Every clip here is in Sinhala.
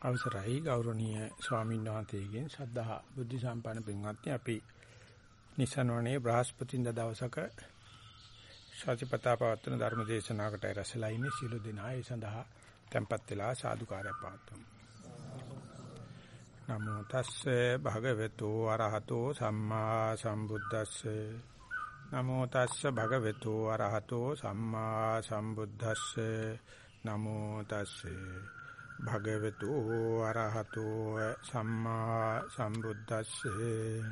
අවසරයි ගෞරවනීය ස්වාමීන් වහන්සේගෙන් සද්ධා බුද්ධ සම්පන්න පින්වත්නි. අපි නිසනවනේ බ්‍රහස්පතින්දා දවසක සතිපතා පවත්වන ධර්ම දේශනාවකට රැස්ලා ඉන්නේ. සියලු දෙනා ඒ සඳහා tempත් වෙලා සාදුකාරය පාත්තුමු නමෝ තස්සේ භගවතු අරහතෝ සම්මා සම්බුද්දස්සේ. නමෝ තස්සේ භගවතු අරහතෝ සම්මා සම්බුද්දස්සේ. නමෝ තස්සේ භගවතු අරහතෝ සම්මා සම්බුද්දස්සේ.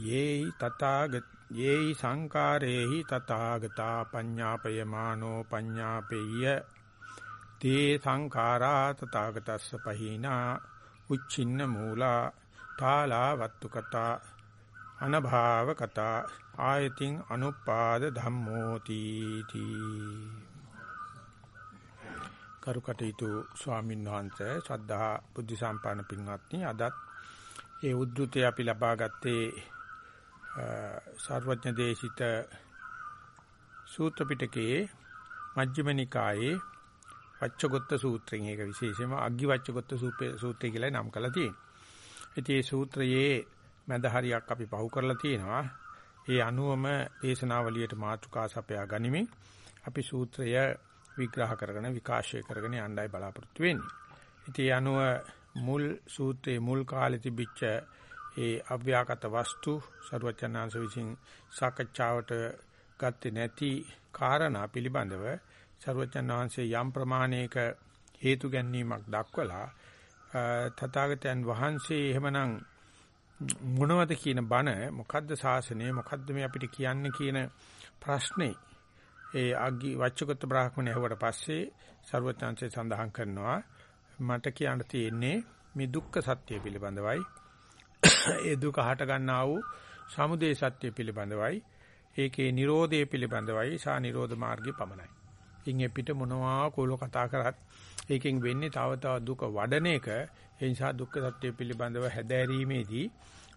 යේයි තථාගත යේයි සංකාරේහි තථාගතා පඤ්ඤාපයමානෝ පඤ්ඤාපෙය්‍ය. තේ සංඛාරා තථාගතස්ස පහිනා උච්චින්න මූලා තාලා වත්තු කතා අනභාව කතා ආයතින් අනුපාද ධම්මෝ තීති. කරුකටීතු ස්වාමීන් වහන්සේ ශ්‍රද්ධා බුද්ධ සම්පන්න පින්වත්නි අදත් ඒ උද්දුතේ අපි ලබා ගත්තේ සර්වඥ දේශිත සූත්‍ර පිටකයේ මජ්ක්‍ධිම නිකායේ වච්චගොත්ත සූත්‍රයෙන් ඒක විශේෂයෙන්ම අග්ගි වච්චගොත්ත සූත්‍රය කියලා නම් කරලා තියෙනවා. ඉතින් මේ සූත්‍රයේ මැද හරියක් අපි පහු කරලා තියෙනවා. ඒ අනුවම දේශනාවලියට මාතෘකා සපයා ගනිමින් අපි සූත්‍රය විග්‍රහ කරගෙන විකාශය කරගෙන යන්නයි බලාපොරොත්තු වෙන්නේ. ඉතින් ඒ අනුව මුල් සූත්‍රයේ මුල් කාලේ තිබිච්ච ඒ අව්‍යාකට වස්තු සරුවචනාංශ විසින් සාකච්ඡාවට ගත්තේ නැති කාරණා පිළිබඳව සරුවචනාංශයේ යම් ප්‍රමාණයක හේතු ගැනීමක් දක්වලා තථාගතයන් වහන්සේ එහෙමනම් මොනවද කියන බණ මොකද්ද ශාසනය මොකද්ද මේ අපිට කියන්නේ කියන ප්‍රශ්නේ ඒ අග්ගි වච්චගත බ්‍රාහ්මණය ඇහුවට පස්සේ ਸਰවඥාන්සේ සඳහන් කරනවා මට කියන්න තියෙන්නේ මේ දුක්ඛ සත්‍ය පිළිබඳවයි. ඒ දුක හට ගන්නා වූ සමුදය සත්‍ය පිළිබඳවයි. ඒකේ Nirodhe පිළිබඳවයි. සා Nirodha මාර්ගය පමණයි. ඉන් පිට මොනවා කෝල කතා කරත් ඒකෙන් වෙන්නේ තව තව දුක වඩන එක. ඒ නිසා දුක්ඛ සත්‍ය පිළිබඳව හැදෑරීමේදී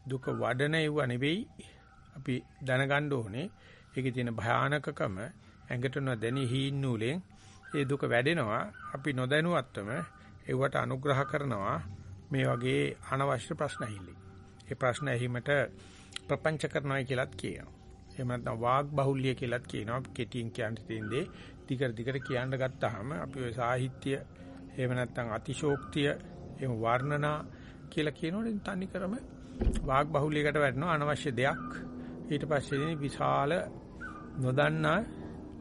දුක වඩන ඒව නෙවෙයි අපි දැනගන්න ඕනේ. ඒකේ තියෙන භයානකකම ඇඟට නොදැනී හීන් නූලෙන් ඒ දුක වැඩෙනවා අපි නොදැනුවත්වම ඒවට අනුග්‍රහ කරනවා මේ වගේ අනවශ්‍ය ප්‍රශ්න ඇහිලි. ඒ ප්‍රශ්න ඇහිමට ප්‍රපංච කරනවා කියලාත් කියනවා. එහෙම නැත්නම් වාග් බහුල්‍ය කියලාත් කියනවා. කෙටියෙන් කියන්න තියෙන දේ දිගට දිගට කියන්න ගත්තාම අපි ওই සාහිත්‍ය එහෙම නැත්නම් අතිශෝක්තිය එහෙම වර්ණනා කියලා කියනෝනේ තනි කරම වාග් බහුල්‍යයකට වැටෙනවා අනවශ්‍ය දෙයක්. ඊට පස්සේ විශාල නොදන්නා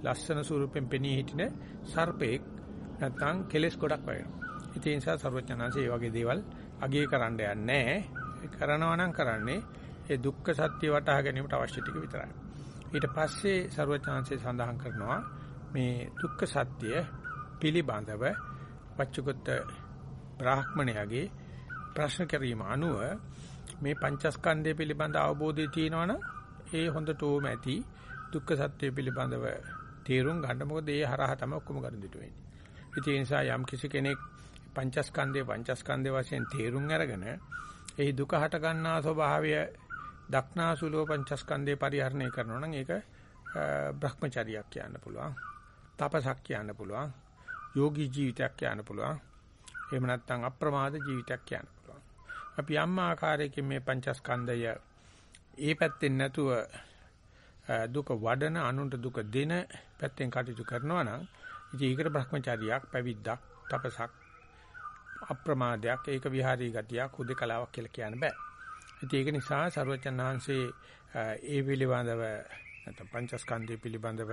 ලස්සන ස්වරූපෙන් පෙනී හිටින සර්පෙක් නැත්නම් කෙලස් ගොඩක් වෙනවා. ඒ නිසා සර්වඥාන්සේ මේ වගේ දේවල් අගය කරන්න යන්නේ කරනවා නම් කරන්නේ ඒ දුක්ඛ සත්‍ය වටහා ගැනීමට අවශ්‍ය ටික විතරයි. ඊට පස්සේ සර්වඥාන්සේ සඳහන් කරනවා මේ දුක්ඛ සත්‍ය පිළිබඳව වච්චුගත බ්‍රාහ්මණයාගේ ප්‍රශ්න කිරීම අනුව මේ පංචස්කන්ධය පිළිබඳ අවබෝධය තියෙනවනම් ඒ හොඳටම ඇති දුක්ඛ සත්‍ය පිළිබඳව තේරුම් ගන්න මොකද ඒ හරහා තමයි ඔක්කොම කරදිට වෙන්නේ. ඉතින් ඒ නිසා යම් කිසි කෙනෙක් පංචස්කන්ධේ පංචස්කන්ධේ වශයෙන් තේරුම් අරගෙන ඒ දුක හට ගන්නා ස්වභාවය දක්නාසුලෝ පංචස්කන්ධේ පරිහරණය කරනවා නම් ඒක භ්‍රමචරියක් කියන්න පුළුවන්. තපසක් කියන්න පුළුවන්. යෝගී ජීවිතයක් කියන්න පුළුවන්. එහෙම නැත්නම් අප්‍රමාද ජීවිතයක් කියන්න පුළුවන්. අපි යම් ආකාරයකින් මේ පංචස්කන්ධය ඒ පැත්තෙන් නැතුව දුක වඩන අනුන්ට දුක දෙන පැත්තෙන් කටයුතු කරනවා නම් ඉතින් ඒකට භ්‍රමචාරියක් පැවිද්දක් තපසක් අප්‍රමාදයක් ඒක විහාරී ගතියක් හුදකලාවක් කියලා කියන්න බෑ. ඉතින් ඒක නිසා සරුවචන් වහන්සේ ඒ පිළිබඳව නැත්නම් පංචස්කන්ධය පිළිබඳව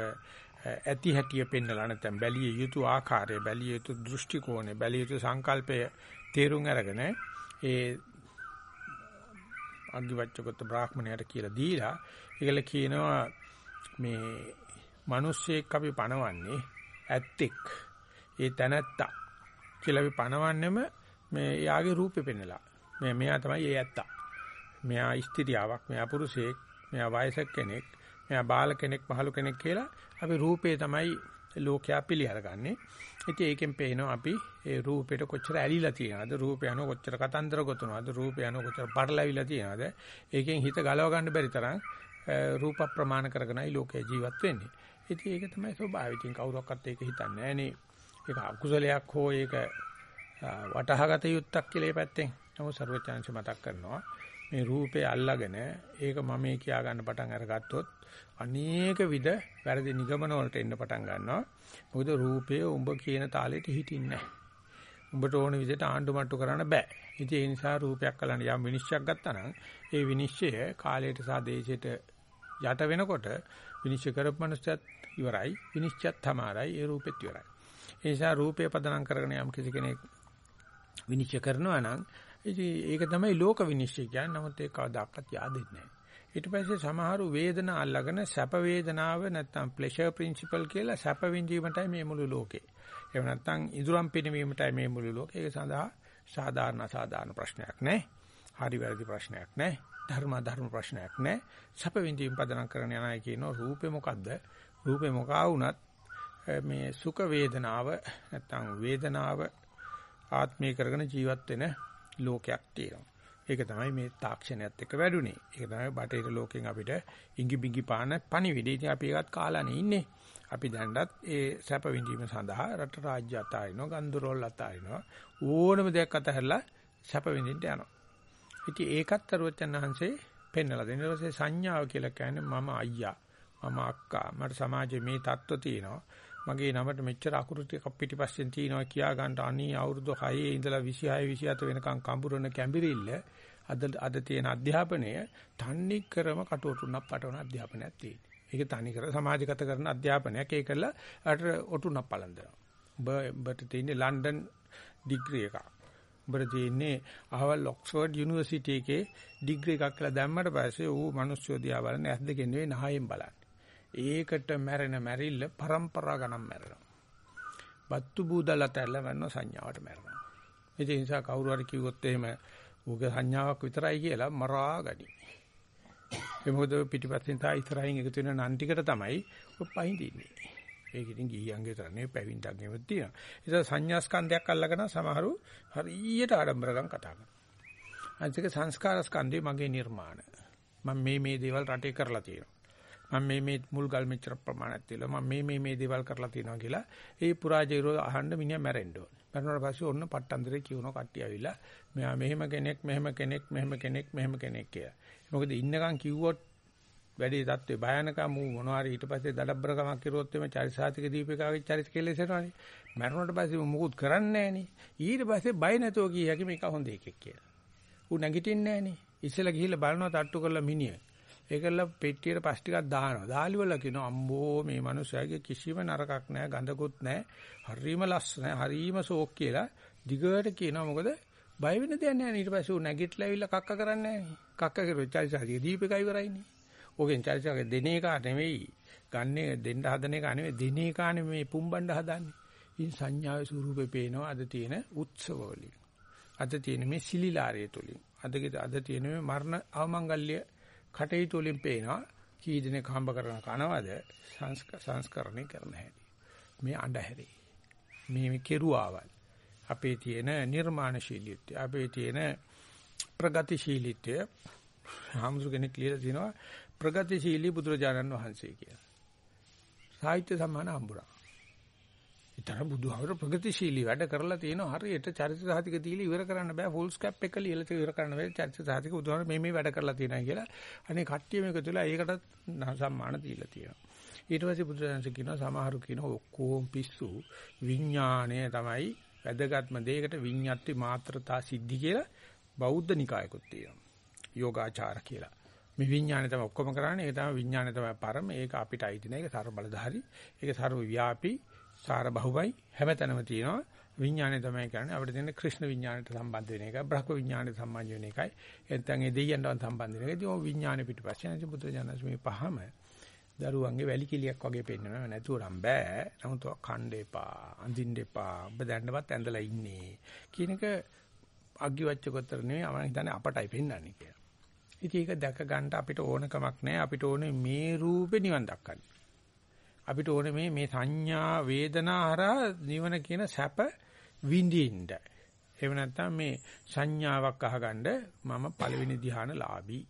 ඇති හැටිය පෙන්නලා නැත්නම් බැලිය යුතු ආකාරය බැලිය යුතු දෘෂ්ටි කෝණය බැලිය යුතු සංකල්පය තේරුම් අරගෙන ඒ අග්ගිවච්ඡගත බ්‍රාහ්මණයට කියලා දීලා ඒකල කියනවා මේ මිනිස්සෙක් අපි පණවන්නේ ඇත්තෙක්. ඒ තැනැත්තා කියලා අපි පණවන්නෙම මේ යාගේ රූපේ පෙන්නලා. මේ මෙයා තමයි ඒ ඇත්තා. මෙයා ස්ත්‍රියාවක් මෙයා පුරුෂයෙක් මෙයා වයසක කෙනෙක් මෙයා බාල කෙනෙක් පහළු කෙනෙක් කියලා අපි රූපේ තමයි ලෝකයා පිළිඅරගන්නේ. ඉතින් ඒකෙන් පේනවා අපි ඒ රූපෙට කොච්චර ඇලිලා තියෙනවද රූපය අනු කොච්චර කතන්දර ගොතනවද රූපය අනු කොච්චර පටලැවිලා තියෙනවද ඒකෙන් හිත ගලව ගන්න බැරි තරම් රූප ප්‍රමාණ කරගෙනයි ලෝකේ ජීවත් වෙන්නේ. ඉතින් ඒක තමයි ස්වභාවය. ඉතින් කවුරක්වත් ඒක හිතන්නේ නැහනේ. ඒක අකුසලයක් හෝ ඒක වටහාගත යුත්තක් කියලා පැත්තෙන්. නමුත් ਸਰවචාන්ස මතක් කරනවා මේ රූපේ අල්ලාගෙන ඒක මම කියා ගන්න පටන් අරගත්තොත් අනේක විද වැරදි නිගමන වලට එන්න පටන් ගන්නවා. මොකද රූපය උඹ කියන තාලෙට හිටින්නේ නැහැ. උඹට ඕන විදිහට ආණ්ඩු මට්ටු කරන්න බෑ. ඉතින් ඒ නිසා රූපයක් කලන්න යම් විනිශ්චයක් ගත්තා නම් ඒ විනිශ්චය කාලයට සහ දේශයට යට වෙනකොට විනිශ්චය කරපු මනුස්සයත් ඉවරයි. විනිශ්චයත් තමයි ඒ රූපෙත් ඉවරයි. ඒ නිසා රූපය පදනම් කරගෙන යම් කිසි කෙනෙක් විනිශ්චය කරනවා නම් ඉතින් ඒක තමයි ලෝක විනිශ්චය කියන්නේ. නමුත් ඒක කවදාකවත් yaadෙන්නේ නැහැ. ඊට පස්සේ සමහරු වේදනා අල්ලගෙන සැප වේදනාව නැත්තම් ප්ලෙෂර් ප්‍රින්සිපල් කියලා සැප විඳීමටයි මේ මුළු ලෝකේ. එහෙම නැත්තම් ඉදුරම් පිනවීමටයි මේ මුළු ලෝකේ. ඒක සඳහා සාධාරණ සාධාරණ ප්‍රශ්නයක් නෑ. හරි වැරදි ප්‍රශ්නයක් නෑ. ධර්ම ධර්ම ප්‍රශ්නයක් නෑ. සැප විඳීම පදනම් කරන යනයි කියනවා රූපේ මොකද්ද? රූපේ මොකා වුණත් මේ සුඛ වේදනාව නැත්තම් වේදනාව ආත්මීය කරගෙන ජීවත් වෙන ලෝකයක් තියෙනවා. ඒක තමයි මේ තාක්ෂණයත් එක්ක වැඩුණේ. ඒක තමයි බටහිර ලෝකෙන් අපිට ඉඟි බිඟි පාන පණිවිඩය. ඉතින් අපි ඒකත් කාලානේ ඉන්නේ. අපි දැන්නත් ඒ සැප විඳීම සඳහා රට රාජ්‍ය අතාරිනවා, ගන්දරෝල් අතාරිනවා. ඕනම දෙයක් අතහැරලා සැප විඳින්න යනවා. ඉතින් ඒකත් අරුවචන් හන්සේ පෙන්නලා දෙන ඊට පස්සේ සංඥාව කියලා කියන්නේ මම අයියා, මම අක්කා, මට සමාජයේ මේ தত্ত্ব තියෙනවා. මගේ නමට මෙච්චර අකුරු ටිකක් පිටිපස්සෙන් තියෙනවා කියා ගන්න අනී අවුරුදු 6 ඉඳලා 26 27 වෙනකන් කඹරන කැඹිරිල්ල අද අද තියෙන අධ්‍යාපනය තන්නේ කරම කටවටුනක් පටවන අධ්‍යාපනයක් තියෙනවා. ඒක තනි කර සමාජගත කරන අධ්‍යාපනයක් ඒකල අර ඔටුනක් පලඳනවා. ඔබ ඔබට තියෙන්නේ ලන්ඩන් ඩිග්‍රී එකක්. ඔබට තියෙන්නේ අහවල් ඔක්ස්ෆර්ඩ් යුනිවර්සිටි එකේ ඩිග්‍රී එකක් කියලා දැම්මට පස්සේ ඌ මිනිස්සු දිහා බලන ඇස් දෙකෙන් නෙවෙයි නහයෙන් බලන්නේ. ඒකට මැරෙන මැරිල්ල પરම්පරා ගණන් මැරෙනවා. බත්තු බූදලට ඇල්ලවන්න සංඥාවට මැරෙනවා. ඒ නිසා කවුරු හරි කිව්වොත් එහෙම ඌගේ සංඥාවක් විතරයි කියලා මරා ගනි. ඒ මොකද පිටිපස්සෙන් තා ඉස්සරහින් එකතු වෙන නන් ටිකට තමයි ඔය පහින් දින්නේ. ඒක ඉතින් ගිහියන්ගේ තරනේ පැවිද්දන්ගේම තියෙනවා. ඒක සංඥා ස්කන්ධයක් අල්ලගෙන සමහරු හරියට ආඩම්බරකම් කතා කරනවා. අනිත් එක සංස්කාර ස්කන්ධය මගේ නිර්මාණ. මම මේ මේ දේවල් රටේ කරලා තියෙනවා. මම මේ මේ මුල් ගල් මෙච්චර ප්‍රමාණයක් තියලා මම මේ මේ මේ දේවල් කරලා තියෙනවා කියලා ඒ පුරාජයරෝ අහන්න මිනිහා මැරෙන්න ඕන. මැරුණාට පස්සේ ඔන්න පට්ටන්දරේ කියවන කට්ටිය ඇවිල්ලා මෙයා මෙහෙම කෙනෙක් මෙහෙම කෙනෙක් මෙහෙම කෙනෙක් මෙහෙම කෙනෙක් කියලා. මොකද ඉන්නකම් කිව්වොත් වැඩි தත්ත්වේ භයානකම මොනවාරි ඊට පස්සේ දඩබ්බරකමක් කිරුවොත් එමේ චරිසාතික දීපිකාගේ චරිත කෙලෙසනවනේ. මැරුණාට පස්සේ මොකුත් කරන්නේ නැහනේ. ඊට පස්සේ බය නැතුව කිය හැකි මේක හොඳ එකෙක් කියලා. ඌ නැගිටින්නේ නැහනේ. ඉස්සෙල්ලා ගිහිල්ලා බලනවා තට්ටු කරලා මිනිහ. ඒකල පෙට්ටියට පස් ටිකක් දානවා. දාලිවල කියනවා අම්බෝ මේ මනුස්සයාගේ කිසිම නරකක් නැහැ, ගඳකුත් නැහැ. හරීම ලස්සනයි, හරීම සෝක් කියලා දිගට කියනවා. මොකද බය වෙන දෙයක් නැහැ. ඊට පස්සේ ඌ නැගිටලා ඇවිල්ලා කක්ක කරන්නේ නැහැ. කක්ක කරුවොත් චරිසාරිය දීපේකයි ඉවරයිනේ. ඕකෙන් චරිසාරිය දෙන එක නෙවෙයි. ගන්නේ දෙන්න හදන එක නෙවෙයි. දෙන එක නෙවෙයි පුම්බණ්ඩ හදන්නේ. ඉතින් සංඥාවේ ස්වරූපේ පේනවා අද තියෙන උත්සව වලින්. අද තියෙන මේ සිලිලාරය තුලින්. අද අද තියෙන මේ මරණ අවමංගල්‍ය කටයුතු වලින් පේනවා කී දිනක හම්බ කරන කනවද සංස්කරණය කරන හැටි. මේ අඬහැරි. මේ කෙරුවාවල්. අපේ තියෙන නිර්මාණශීලීත්වය, අපේ තියෙන ප්‍රගතිශීලීත්වය හාමුදුර කෙනෙක් කියලා තිනවා ප්‍රගතිශීලී බුදුරජාණන් වහන්සේ කියලා. සාහිත්‍ය සම්මාන හම්බුණා. ඊතර බුදුහාමර ප්‍රගතිශීලී වැඩ කරලා තියෙනවා. හරියට චරිත සාහිතික දීලා ඉවර කරන්න බෑ. ෆුල් ස්කැප් එක ලියලා ඉවර කරන්න බෑ. චරිත සාහිතික බුදුහාමර මේ මේ වැඩ කරලා තියෙනවා කියලා. අනේ කට්ටිය මේක තුලා ඒකට සම්මාන දීලා තියෙනවා. ඊට පස්සේ බුදුරජාණන් කියනවා සමහරු කියනවා ඔක්කොම පිස්සු විඥාණය තමයි වැදගත්ම දෙයකට විඤ්ඤාති මාත්‍රතා සිද්ධි කියලා බෞද්ධ නිකායකුත් තියෙනවා. යෝගාචාර කියලා. මේ විඥාණය තමයි ඔක්කොම කරන්නේ. ඒක තමයි විඥාණය තමයි පරම. ඒක අපිට අයිති නෑ. ඒක සර්ව බලධාරී. ඒක සර්ව ව්‍යාපී. සාර බහුවයි හැමතැනම තියෙනවා. විඥානය තමයි කියන්නේ අපිට තියෙන ක්‍රිෂ්ණ විඥානයට සම්බන්ධ වෙන එකයි බ්‍රහ්ම විඥානයට සම්බන්ධ වෙන එකයි. එතෙන් ඒ දෙයයන්ට සම්බන්ධ වෙන එකයි ඔය විඥානෙ පිටපස්සේ නැති බුදු ජානස් මේ පහම දරුවන්ගේ වැලි කිලියක් වගේ පෙන්නනවා. නැතුව නම් බෑ. නමුත් කණ්ඩ එපා අඳින්න එපා. ඔබ දැන්නවත් ඇඳලා ඉන්නේ. කියන එක අග්ගිවච්ච කොතර නෙවෙයි. මම හිතන්නේ අපටයි පෙන්වන්නේ කියලා. ඉතින් ඒක දැක ගන්න අපිට ඕනකමක් නැහැ අපිට ඕනේ මේ රූපේ නිවන් දක්කන්න අපිට ඕනේ මේ මේ සංඥා වේදනා හරහා නිවන කියන සැප විඳින්න. එහෙම නැත්නම් මේ සංඥාවක් අහගන්න මම පළවෙනි ධ්‍යානලාභී.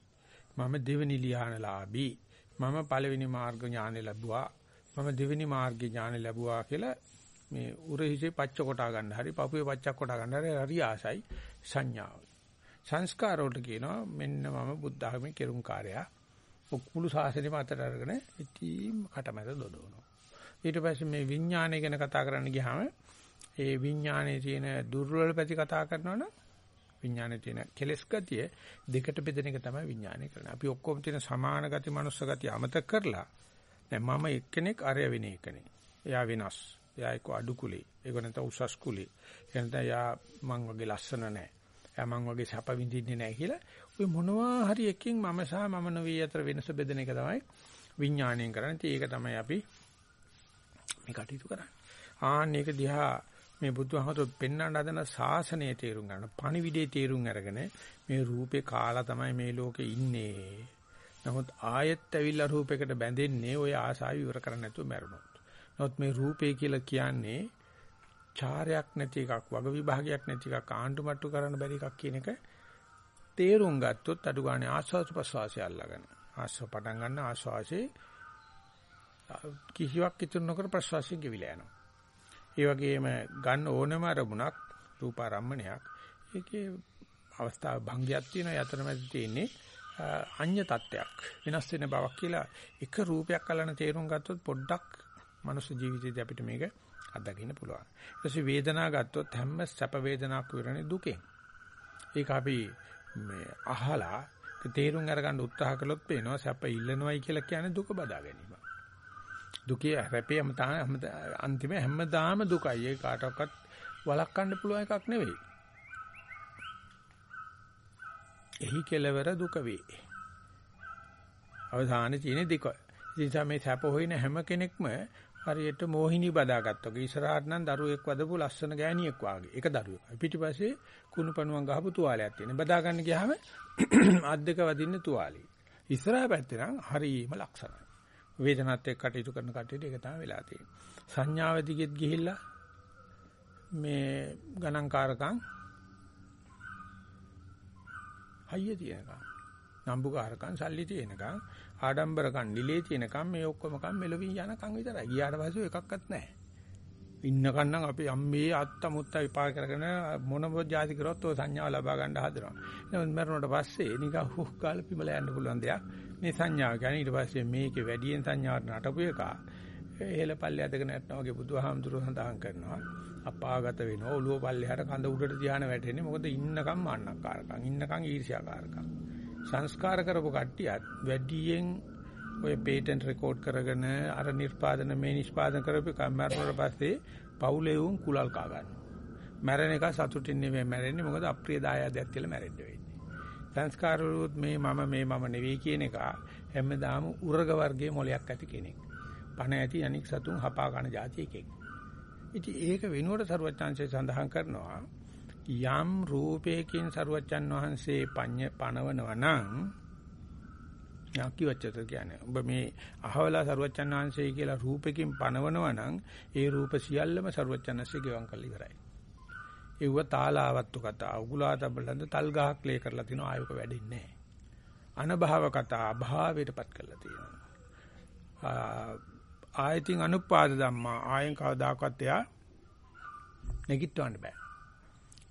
මම දෙවෙනි ධ්‍යානලාභී. මම පළවෙනි මාර්ග ඥානෙ ලැබුවා. මම දෙවෙනි මාර්ග ඥානෙ ලැබුවා කියලා මේ උරහිසේ පච්ච කොටා ගන්න හරි පපුවේ පච්චක් කොටා ගන්න හරි හරි ආසයි සංඥාව. සංස්කාර වලට කියනවා මෙන්න මම බුද්ධ ආගමේ කෙරුම්කාරයා. මුළු ශාසනයම අතර අරගෙන ඉතින් කටමැද දොඩවනවා. ඊට පස්සේ මේ විඥානය ගැන කතා කරන්න ගියාම ඒ විඥානයේ තියෙන දුර්වල පැති කතා කරනවනම් විඥානයේ තියෙන කෙලස් ගතිය දෙකට බෙදෙන එක තමයි විඥානය කරන්නේ. අපි ඔක්කොම තියෙන සමාන ගති, මනුස්ස ගති අමතක කරලා දැන් මම එක්කෙනෙක් අරය වෙන එකනේ. එයා වෙනස්. එයා එක්ක අඩු කුලේ. ඒක නැත්නම් උසස් කුලේ. ඒ නැත්නම් එයා මං වගේ ලස්සන නැහැ. එයා මං වගේ සැප විඳින්නේ නැහැ කියලා ඔය මොනවා හරි එකකින් මම සහ මම නොවේ අතර වෙනස බෙදෙන එක තමයි විඥාණයෙන් කරන්නේ. ඒක තමයි අපි මේ කටයුතු කරන්නේ. ආන්න ඒක දිහා මේ බුදුහමතු පෙන්වන්න හදන ශාසනයේ තේරුම් ගන්න, පණිවිඩයේ තේරුම් අරගෙන මේ රූපේ කාලා තමයි මේ ලෝකේ ඉන්නේ. නමුත් ආයෙත් ඇවිල්ලා රූපයකට බැඳෙන්නේ ওই ආසාව ඉවර කරන්න නැතුව මැරුණොත්. නමුත් මේ රූපේ කියලා කියන්නේ චාරයක් නැති එකක්, වග විභාගයක් නැති එකක්, ආණ්ඩු මට්ටු කරන්න බැරි එකක් කියන එක තේරුම් ගත්තොත් අඩු ගානේ ආස්වාද ප්‍රසවාසය අල්ලගෙන. ආස්වාද පටන් ගන්න ආස්වාසේ කිසිවක් ඉතුරු නොකර ප්‍රසවාසයෙන් ගෙවිලා යනවා. ඒ වගේම ගන්න ඕනම අරමුණක් රූපාරම්මණයක් ඒකේ අවස්ථාව භංගයක් තියෙනවා යතරමැද තියෙන්නේ අඤ්‍ය තත්ත්වයක් වෙනස් වෙන බවක් කියලා එක රූපයක් අල්ලන තේරුම් ගත්තොත් පොඩ්ඩක් මනුස්ස ජීවිතේදී අපිට මේක අත්දකින්න පුළුවන්. ඊට පස්සේ වේදනාව ගත්තොත් හැම සැප වේදනාවක් විරණේ දුකෙන්. ඒක අපි මේ අහලා තේරුම් අරගන්න උත්සාහ කළොත් පේනවා සැප ඉල්ලනවයි කියලා කියන්නේ දුක බදා ගැනීම. දුකේ රැපේම තමයි අන්තිම හැමදාම දුකයි. ඒ කාටවත් වළක්වන්න පුළුවන් එකක් නෙවෙයි. එහි කෙලවර දුක වේ. අවසානයේ තියෙන දෙක. ඉතින් මේ සැප හොයන හැම කෙනෙක්ම හරියට මෝහිනී බදාගත්තා. ඉස්සරහට නම් දරුවෙක් වදපු ලස්සන ගෑණියෙක් වාගේ. ඒක දරුවෙක්. පිටිපස්සේ කුණුපණුවන් ගහපු තුවාලයක් තියෙන. බදා ගන්න ගියාම අත් දෙක වදින්න තුවාලේ. ඉස්සරහ පැත්තේ නම් හරීම ලක්ෂණයි. වේදනත් එක්ක කටයුතු කරන කටයුතු ඒක තමයි වෙලා තියෙන්නේ. සංඥාව දිගෙත් ගිහිල්ලා මේ ගණන්කාරකම් හයිය තියෙනකම් නම්බුකාරකම් සල්ලි තියෙනකම් ආඩම්බරකම් නිලේ තියෙනකම් මේ ඔක්කොම කම් මෙලොවින් යනකම් විතරයි. ගියාට පස්සේ එකක්වත් නැහැ. ඉන්නකන් නම් අපි අම්මේ අත්ත මුත්ත විපාක කරගෙන මොන જાති කරොත් ඔය සංඥාව ලබා ගන්න හදනවා. එහෙනම් මරණයට පස්සේ නිකන් හුක් ගාලා පිමල යන්න පුළුවන් දෙයක්. මේ සංඥාව කියන්නේ ඊට පස්සේ මේකේ වැඩියෙන් සංඥාවට නටපු එක එහෙල පල්ලේ අදගෙන නැත්නම් වගේ බුදුහාමුදුරුවෝ සඳහන් කරනවා අපාගත වෙනවා ඔළුව පල්ලෙහාට කඳ උඩට ධානය වැටෙන්නේ මොකද ඉන්නකම් මාන්නකාරකම් ඉන්නකම් ඊර්ෂ්‍යාකාරකම් සංස්කාර කරපු කට්ටියත් වැඩියෙන් ඔය පේටන්ට් රෙකෝඩ් කරගෙන අර නිෂ්පාදන මේ නිෂ්පාදන කරපු කම්මරනට පස්සේ පවුලේ උන් කුලල් කා ගන්නවා. මැරෙන එක සතුටින් නෙමෙයි මැරෙන්නේ මොකද අප්‍රිය දායාදයක් කියලා මැරෙන්න වෙන්නේ. සංස්කාර වලුත් මේ මම මේ මම නෙවෙයි කියන එක හැමදාම උර්ග වර්ගයේ මොලයක් ඇති කෙනෙක්. පණ ඇති අනික් සතුන් හපා ගන්න જાති එකෙක්. ඉතින් ඒක වෙනුවට සරුවචාන්සේ සඳහන් කරනවා යම් රූපයකින් සරුවචන් වහන්සේ පඤ්ඤ පණවනවා නම් ඥාකිවච්චත කියන්නේ ඔබ මේ අහවලා සරුවචන් වහන්සේ කියලා රූපකින් පණවනවා නම් ඒ රූප සියල්ලම සරුවචන්සේ ගෙවම් කරලා ඉවරයි. ඒව තාලාවත්තු කතා උගුලාතබලඳ තල් ගහක් ලේ කරලා තිනවා ආයක වැඩින්නේ නැහැ. අනභව කතා අභාවයටපත් කරලා තියෙනවා. ආයතින් අනුපාද ධම්මා ආයෙන් කවදාකවත් එයා නැගිටවන්න බෑ.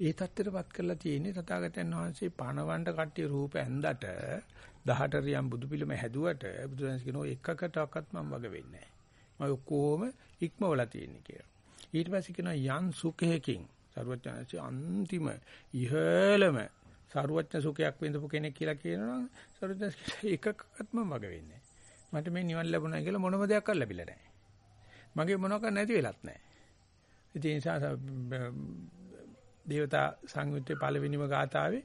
ඒ தත්තරපත් කරලා තියෙන්නේ තථාගතයන් වහන්සේ පණවන්න කට්ටිය රූප ඇඳට 18 රියම් බුදු පිළිම හැදුවට බුදුරජාණන් කියනවා එකකටවත් මම වග වෙන්නේ නැහැ. මම ඔක්කොම ඉක්මවලා තියෙන්නේ කියලා. ඊට පස්සේ කියනවා යන් සුඛයකින් සරුවචනසේ අන්තිම ඉහළම සරුවචන සුඛයක් විඳපු කෙනෙක් කියලා කියනවා සරුවචන එකකටවත් මම වග වෙන්නේ මට මේ නිවන් ලැබුණා කියලා මොනම දෙයක් ලැබිලා නැහැ. මගේ මොනවක් නැති වෙලත් නැහැ. ඉතින් ඒ නිසා දේවතා සංයුත්තේ පළවෙනිම ගාතාවේ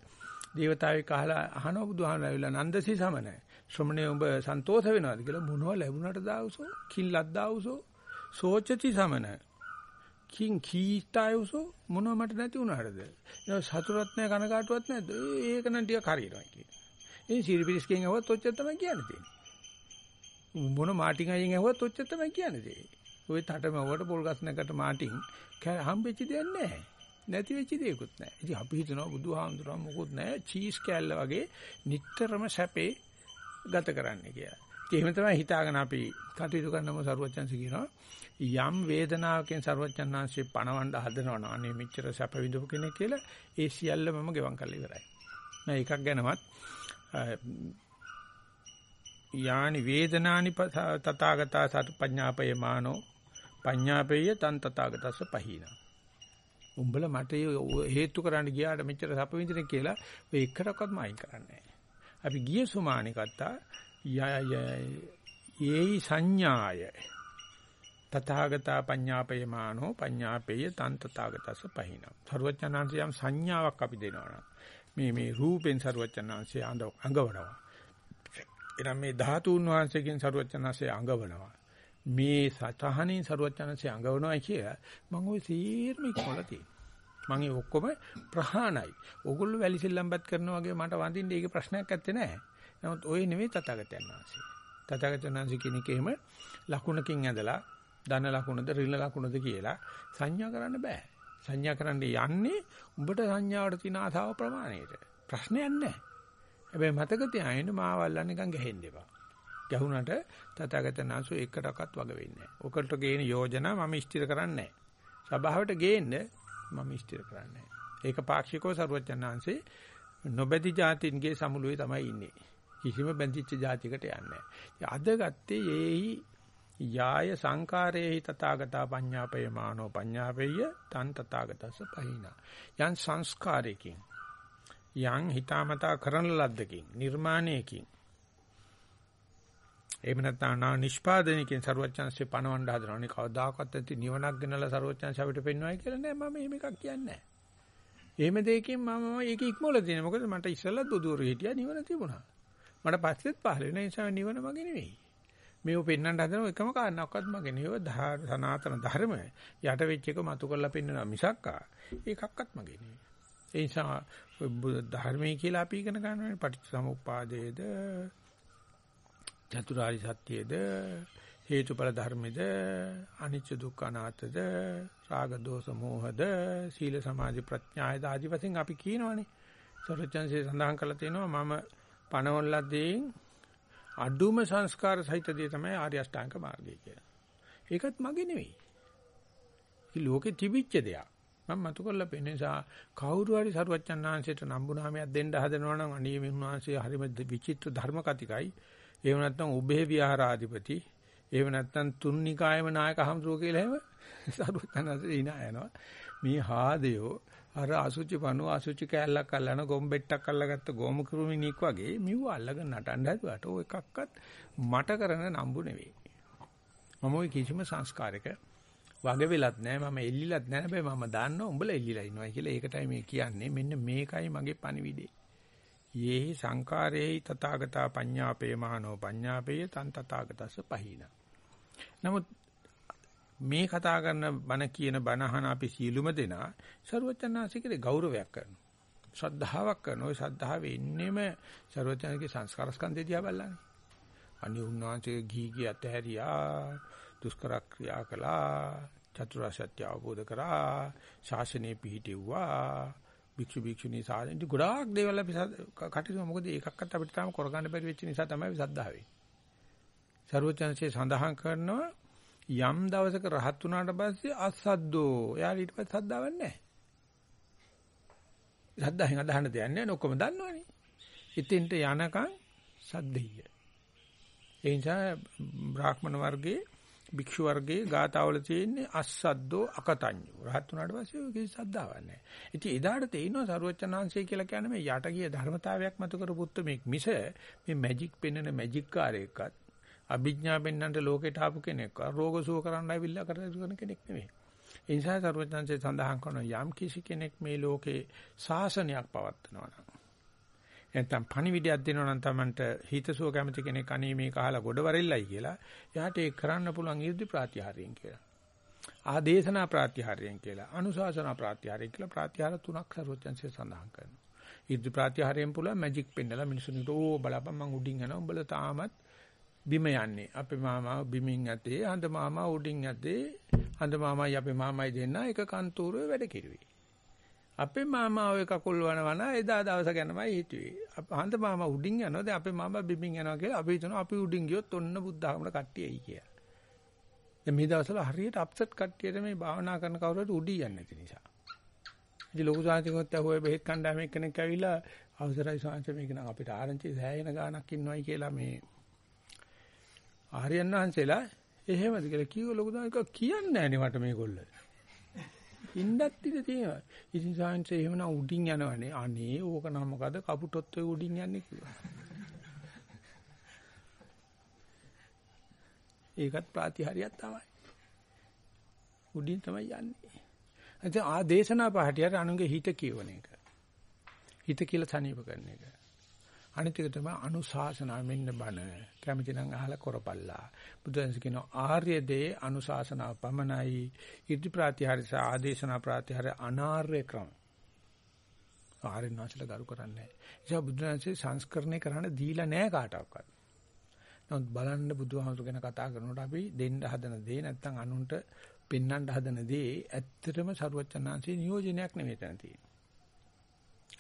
දේවතාවෙක් අහලා අහනවා බුදුහාමලා ඇවිල්ලා නන්දසි සමන. ශ්‍රමණේ උඹ සන්තෝෂ වෙනවද කියලා මොනව ලැබුණාට දාවුසෝ? කින් ලද්දාවුසෝ සෝචති සමන. කින් කීස්තායුසෝ මොනව මට නැති වුණාටද? ඒ සතුටක් නැහැ කනකාටුවක් නැද්ද? ඒක නම් ටිකක් හරියනවා කියන්නේ ඒ සිරිපිරිස්කෙන් ඇහුවත් ඔච්චර තමයි කියන්නේ තියෙන්නේ. මොන මාටින් අයියෙන් ඇහුවත් ඔච්චර තමයි කියන්නේ තියෙන්නේ. ඔය තටම වට පොල් ගස් නැකට මාටින් හම්බෙච්ච දෙයක් නැහැ. නැති වෙච්ච දෙයක්වත් නැහැ. ඉතින් අපි හිතනවා බුදුහාමුදුරුවෝ මොකොත් නැහැ චීස් කෑල්ල වගේ නිටතරම සැපේ ගත කරන්න කියලා. එහෙම තමයි හිතාගෙන අපි කටයුතු කරනම සරුවචන්සි කියනවා යම් වේදනාවකින් සරුවචන්නාංශේ පණවන්න හදනවා නම් අනේ මෙච්චර සැප විඳපු කෙනෙක් කියලා ඒ සියල්ල මම ගෙවම් කරලා ඉවරයි. මම එකක් ගැනවත් යානි වේදනානි තථාගතා සත්පඤ්ඤාපේ මානෝ පඤ්ඤාපේය තන් තථාගතස්ස පහිනා උඹලා මට හේතු කරන්න ගියාට මෙච්චර සැප විඳින කියලා ඔය එකටවත් මයින් කරන්නේ අපි ගිය සුමානේ කත්තා යේයි සංඥාය තථාගතා පඤ්ඤාපේමානෝ පඤ්ඤාපේය තන් තථාගතස්ස පහිනම් සරුවචනාංශය යම් සංඥාවක් අපි දෙනවා මේ මේ රූපෙන් සරුවචනාංශය අඟවනවා එනම් මේ ධාතුන් වහන්සේගෙන් සරුවචනාංශය අඟවනවා මේ සතහනින් සරුවචනanse අඟවනවා කිය මම ওই සීර්ම ඉක්මවලා තියෙනවා. මම ඒ ඔක්කොම ප්‍රහාණයි. ඕගොල්ලෝ වැලිසෙල්ලම්පත් කරනවා වගේ මට වඳින්න ඒක ප්‍රශ්නයක් නැත්තේ නෑ. නමුත් ඔය නෙමෙයි තථාගතයන් වහන්සේ. තථාගතයන් වහන්සේ කියන එකේම ලකුණකින් ඇදලා ධන ලකුණද ඍණ ලකුණද කියලා සංඥා කරන්න බෑ. සංඥා කරන්න යන්නේ උඹට සංඥාවට තියෙන ආසාව ප්‍රමාණයට. ප්‍රශ්නයක් නැහැ. හැබැයි මතක තියාගන්න මාවල්ලා නිකන් ගහෙන්න එපා. ගැහුණට තථාගතයන් වහන්සේ එකටවත් වග වෙන්නේ නැහැ. ඔකට ගේන යෝජනා මම ඉෂ්ටිර කරන්නේ නැහැ. සභාවට ගේන්න මම ඉෂ්ටිර කරන්නේ නැහැ. ඒක පාක්ෂිකව සරුවචන් වහන්සේ නොබැදි જાතින්ගේ සමුළුවේ තමයි ඉන්නේ. කිසිම බැඳිච්ච જાතියකට යන්නේ නැහැ. අද ගත්තේ යේහි යාය සංකාරේහි තථාගතා පඤ්ඤාපය මානෝ පඤ්ඤාපෙය තන් තථාගතස්ස පහිනා. යන් සංස්කාරයකින් යන් හිතාමතා කරන ලද්දකින් නිර්මාණයකින් එහෙම නැත්නම් නා නිෂ්පාදනයකින් ਸਰවඥාන්සේ පණවන්න හදනවානේ කවදාකවත් ඇති නිවනක් ගැනලා ਸਰවඥාන්ස අපිට පෙන්වයි කියලා නෑ මම එහෙම එකක් කියන්නේ නෑ. එහෙම දෙයකින් මම ඒක ඉක්මවල දෙන්නේ. මොකද මට ඉස්සෙල්ලත් බුදුරු හිටියා නිවන තිබුණා. මට පස්සෙත් පහළ වෙන නිසා නිවන මගේ නෙවෙයි. මේව පෙන්වන්න හදන එකම කාරණාවක්වත් මගේ නෙවෙයි. සනාතන ධර්ම යට වෙච්ච එක මතු කරලා පෙන්වනවා මිසක්කා ඒකක්වත් මගේ නෙවෙයි. ඒ නිසා ධර්මයේ කියලා අපි ඉගෙන ගන්නවානේ පටිච්චසමුප්පාදයේද චතුරාරි සත්‍යයේද හේතුඵල ධර්මෙද අනිච්ච දුක්ඛ අනාත්මද රාග දෝෂ මෝහද සීල සමාධි ප්‍රඥායද ආදි වශයෙන් අපි කියනවනේ සරචන්සේ සඳහන් කරලා තියෙනවා මම පණවලදී අඩුම සංස්කාර සහිත දේ තමයි ආර්ය අෂ්ටාංග මාර්ගය කියලා. ඒකත් මගේ නෙවෙයි. ඒ ලෝකේ තිබිච්ච දෙයක්. මම මතු කරලා පෙන්න නිසා කවුරු හරි සරුවච්චන් ආංශයට නම්බුනාමයක් දෙන්න හදනවා නම් අනේ මේ උන්වහන්සේ හරිම විචිත්‍ර ධර්ම කතිකයි එහෙම නැත්නම් උභේ විහාරාධිපති එහෙම නැත්නම් තුන්නිකායම නායක හම්සුව කියලා එහෙම සරුවතනසේ ඉනා යනවා. මේ හාදයෝ අර අසුචි පණුව අසුචි කෑල්ලක් අල්ලන ගොම්බෙට්ටක් අල්ලගත්ත ගෝම කුරුමිනික් වගේ මිව් අල්ලගෙන නටන්න හැදුවට ඔය එකක්වත් මට කරන නම්බු නෙවෙයි. මම ওই කිසිම සංස්කාරයක වගේ වෙලත් නැහැ මම එල්ලිලත් නැහැ හැබැයි මම දන්නවා උඹලා එල්ලිලා ඉනවා කියලා ඒකටයි මේ කියන්නේ. මෙන්න මේකයි මගේ පණිවිඩේ. යේහි සංකාරේහි තථාගතා පඤ්ඤාපේ මහනෝ පඤ්ඤාපේ තන් තථාගතස්ස පහින. නමුත් මේ කතා කරන බණ කියන බණහන අපි සීලුම දෙනා ਸਰවචනාසිකේ ගෞරවයක් කරනවා. ශ්‍රද්ධාවක් කරනවා. ওই ශ්‍රද්ධාවේ ඉන්නේම ਸਰවචනාගේ සංස්කාර ස්කන්ධය දිහා බලන්නේ. අනිත් උන්වහන්සේගේ ගීගේ අතහැරියා, දුෂ්කර ක්‍රියා කළා, චතුරාර්ය සත්‍ය අවබෝධ කරා, ශාසනය පිහිටෙව්වා. භික්ෂු භික්ෂුණී සාධනෙ ගොඩාක් දේවල් අපි කටයුතු මොකද ඒකක්වත් අපිට තාම කරගන්න බැරි වෙච්ච නිසා තමයි අපි සද්ධාවේ. ਸਰවචනසේ සඳහන් කරනවා යම් දවසක රහත් වුණාට පස්සේ අසද්දෝ. එයාට ඊට පස්සේ සද්ධාවක් නැහැ. සද්ධාහෙන් අදහන්න දෙයක් නැහැ. ඔක්කොම දන්නවනේ. ඉතින්ට යනකම් සද්දෙය. ඒ නිසා බ්‍රාහ්මණ වර්ගයේ භික්ෂු වර්ගයේ ගාතාවල තියෙන්නේ අස්සද්දෝ අකතඤ්ඤෝ. රහත් වුණාට පස්සේ ඔය කිසි සද්දාවක් නැහැ. ඉතින් එදාට තේිනවා සරුවචනාංශය කියලා කියන්නේ මේ යට ගිය ධර්මතාවයක් මතු කරපුත් මේක මිස මේ මැජික් පෙන්වන මැජික් කාර්යයකත් අභිඥා පෙන්වන්නට ලෝකෙට ආපු කෙනෙක් රෝග සුව කරන්න ආවිල්ලා කරන කෙනෙක් නෙවෙයි. ඒ නිසා සරුවචනාංශය සඳහන් කරන යම් කිසි කෙනෙක් මේ ලෝකේ ශාසනයක් පවත්නවා නම් නැත්නම් පණිවිඩයක් දෙනවා නම් Tamanට හිතසුව කැමති කෙනෙක් අනේ මේක අහලා ගොඩවරෙල්ලයි කියලා එයාට ඒක කරන්න පුළුවන් 이르දි ප්‍රාත්‍යහාරයෙන් කියලා. ආදේශනා ප්‍රාත්‍යහාරයෙන් කියලා. අනුශාසනා ප්‍රාත්‍යහාරයෙන් කියලා ප්‍රාත්‍යහාර තුනක් සරුවචන්සේ සඳහන් කරනවා. ඉර්ධි ප්‍රාත්‍යහාරයෙන් පුළුවන් මැජික් පෙන්නලා මිනිසුන්ට ඕ බලපන් මං උඩින් යනවා උඹලා තාමත් බිම යන්නේ. අපේ මාමා බිමින් ඇතේ, හඳ මාමා උඩින් ඇතේ. හඳ මාමයි අපේ මාමයි දෙන්න එක කන්තෝරුවේ වැඩ කිරුවේ. අපේ මාමා ඔය කකුල් වනවන එදා දවස ගැනමයි හිතුවේ. හන්ද මාමා උඩින් යනවා. දැන් අපේ මාමා බිමින් යනවා කියලා අපි හිතනවා අපි උඩින් ගියොත් ඔන්න බුද්ධ ආගමට කට්ටිය එයි කියලා. දැන් මේ දවස්වල හරියට අප්සෙට් කට්ටියට මේ භාවනා කරන කවුරුහරි උඩින් යන්නේ නැති නිසා. ඉතින් ලොකු සාංශිකවත් ඇහුවේ බෙහෙත් කණ්ඩායමේ කෙනෙක් ඇවිල්ලා අවසරයි සාංශ මේක නම් අපිට ආරංචි සෑහෙන ගාණක් ඉන්නවයි කියලා මේ ආර්යයන් වහන්සේලා එහෙමද කියලා කිව්ව ලොකු සාංශික කියන්නේ නැහැ නේ මට මේගොල්ලෝ. ඉන්නත් ඉඳ තියෙනවා. ඉතින් සාංශේ එහෙමනම් උඩින් යනවනේ. අනේ ඕක නම් මොකද කපුටොත් ඔය උඩින් යන්නේ කිව්වා. ඒකත් ප්‍රාතිහාරියක් තමයි. උඩින් තමයි යන්නේ. එතන ආ දේශනා පහටියට අනුගේ හිත කියවන එක. හිත කියලා සනීප කරන එක. අනිත් එක තමයි අනුශාසනා මෙන්න බණ. කැමති නම් අහලා කරපල්ලා. බුදුන්ස කියන ආර්ය දේ අනුශාසනා පමණයි. ඉර්ධි ප්‍රාතිහාරය සහ ආදේශනා ප්‍රාතිහාරය අනාර්ය ක්‍රම. ආර්යන වාසල ගරු කරන්නේ නැහැ. ඒ නිසා බුදුන්සේ සංස්කරණය කරන්න දීලා නැහැ කාටවත්. නමුත් බලන්න බුදුහාමුදුර ගැන කතා කරනකොට අපි දෙන්න හදන දේ නැත්තම් අනුන්ට පෙන්වන්න හදන දේ ඇත්තටම සරුවචනාංශේ නියෝජනයක් නෙමෙයි තන තියෙන්නේ.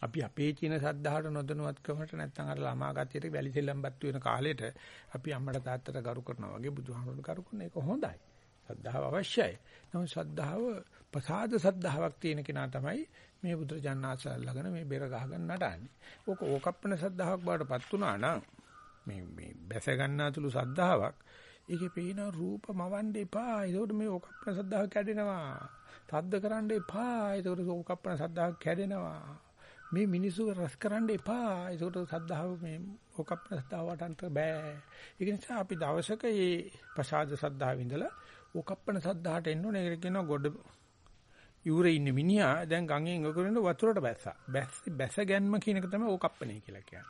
අපි අපේ චින සද්ධාහට නොදැනුවත්කමට නැත්තම් අර ළමා ගතියට වැලි සෙල්ලම්පත් වෙන කාලෙට අපි අම්මට තාත්තට ගරු කරනවා වගේ බුදුහාමුදුරට ගරු කරන එක හොඳයි. සද්ධාව අවශ්‍යයි. නමුත් සද්ධාව ප්‍රසාද සද්ධාාවක් තියෙන කෙනා තමයි මේ බුදුරජාණන්සේ ළඟන මේ බෙර ගහගෙන නටන්නේ. ඕක ඕකප්පන සද්ධාාවක් බාටපත් වුණා නම් මේ මේ බැස ගන්නාතුළු සද්ධාාවක් ඒකේ පේන රූප මවන්න එපා. ඒකට මේ ඕකප්පන සද්ධාව කැඩෙනවා. තද්ද කරන්න එපා. ඒකට ඕකප්පන සද්ධාව කැඩෙනවා. මේ මිනිස්සු රස කරන්න එපා. ඒකට සද්ධාව මේ ඕකප්පන සද්ධාව වටන්ට බෑ. ඒක නිසා අපි දවසක මේ ප්‍රසාද සද්ධාව ඉඳලා ඕකප්පන සද්ධාහට එන්න ඕනේ. ඒක කියනවා ගොඩ යූරේ ඉන්න මිනිහා දැන් ගඟෙන් ගොකරන වතුරට බැස්සා. බැස් බැස ගැන්ම කියන එක තමයි ඕකප්පනේ කියලා කියන්නේ.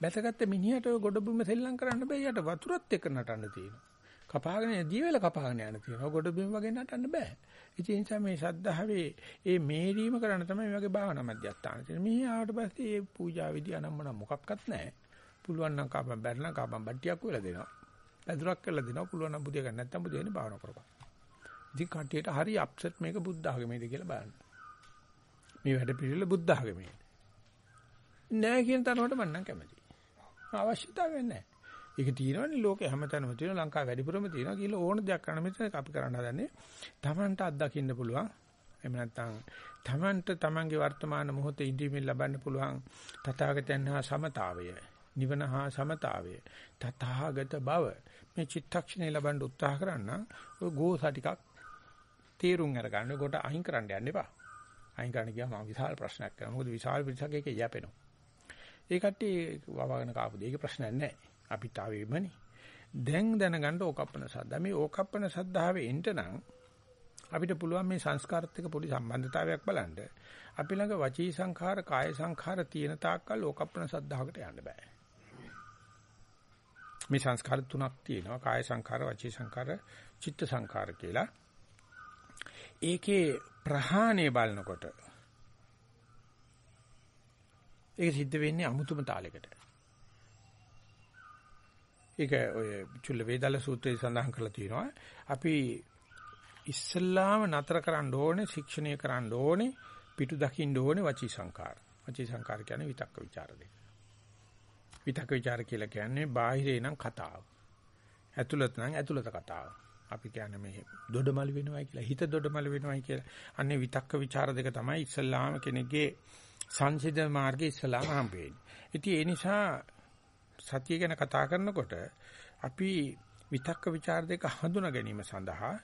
බැසගත්ත මිනිහට ඔය ගොඩ බිම සෙල්ලම් කරන්න බෑ. යට වතුරත් එක්ක නටන්න තියෙනවා. කපාගෙන දීවල කපාගෙන යන තියෙනවා. ගොඩ බිම වගේ නටන්න බෑ. ඒ නිසා මේ ශද්ධාවේ ඒ මේරීම කරන්න තමයි මේ වගේ භාවනා මධ්‍යස්ථාන තියෙන්නේ. මෙහි ආවට පස්සේ මේ පූජා විදි අනම්මන මොකක්වත් නැහැ. පුළුවන් නම් කාපම් බැරනම් කාපම් බට්ටියක් වෙලා දෙනවා. පැදුරක් කරලා දෙනවා. පුළුවන් නම් බුදිය ගන්න නැත්නම් බුදිය වෙන්නේ භාවනා කරපන්. ඉතින් කට්ටියට හරි අප්සෙට් මේක බුද්ධ ආගමේද කියලා බලන්න. මේ වැඩ පිළිවෙල බුද්ධ ආගමේ. නෑ කියන තරමට මම නම් කැමතියි. අවශ්‍යතාවයක් නැහැ. ඒක තියෙනවනේ ලෝකේ හැමතැනම තියෙනවා ලංකාව වැඩිපුරම තියෙනවා කියලා ඕන දෙයක් කරන්න මෙතන අපි කරන්න හදන්නේ. Tamanට අත්දකින්න පුළුවන්. එහෙම නැත්නම් Tamanට Tamanගේ වර්තමාන මොහොතේ ඉඳීමෙන් ලබන්න පුළුවන් තථාගතයන් හා සමතාවය නිවන හා සමතාවය තථාගත බව මේ චිත්තක්ෂණේ ලබන්න උත්සාහ කරන්න ඔය ගෝසා ටිකක් තීරුම් අරගන්න. කොට අහිං කරන්න යන්න එපා. අහිං කරන්න ගියාම විශාල ප්‍රශ්නයක් කරනවා. මොකද විශාල පිරිසක් එක යැපෙනවා. ඒ කට්ටිය වවාගෙන කාපු දෙයක ප්‍රශ්නයක් නැහැ. අපිට ආවෙමනේ. දැන් දැනගන්න ඕකප්පන සද්දා. මේ ඕකප්පන සද්ධාවේ එන්න නම් අපිට පුළුවන් මේ සංස්කාරත් එක්ක පොඩි සම්බන්ධතාවයක් බලන්න. අපි ළඟ වචී සංඛාර, කාය සංඛාර තියෙන තාක්කල් ඕකප්පන සද්ධාවකට යන්න බෑ. මේ සංස්කාර තුනක් තියෙනවා. කාය සංඛාර, වචී සංඛාර, චිත්ත සංඛාර කියලා. ඒකේ ප්‍රහාණය බලනකොට ඒක සිද්ධ වෙන්නේ අමුතුම තාලයකට. ඒක ඔය චුල්ල වේදාල සූත්‍රයේ සඳහන් කරලා තියෙනවා. අපි ඉස්සල්ලාම නතර කරන්න ඕනේ, ශික්ෂණය කරන්න ඕනේ, පිටු දකින්න ඕනේ වචී සංකාර. වචී සංකාර කියන්නේ විතක්ක ਵਿਚාර දෙක. විතක්ක ਵਿਚාර කියලා කියන්නේ බාහිරේ නම් කතාව. ඇතුළත නම් ඇතුළත කතාව. අපි කියන්නේ මේ දොඩමලි වෙනවයි කියලා හිත දොඩමලි වෙනවයි කියලා. අන්නේ විතක්ක ਵਿਚාර දෙක තමයි ඉස්ලාම කෙනෙක්ගේ සංසිද්ධ මාර්ගයේ ඉස්ලාම හම්බෙන්නේ. ඉතින් ඒ නිසා සතිය ගැන කතා කරනකොට අපි විතක්ක ਵਿਚාර දෙක හඳුනා ගැනීම සඳහා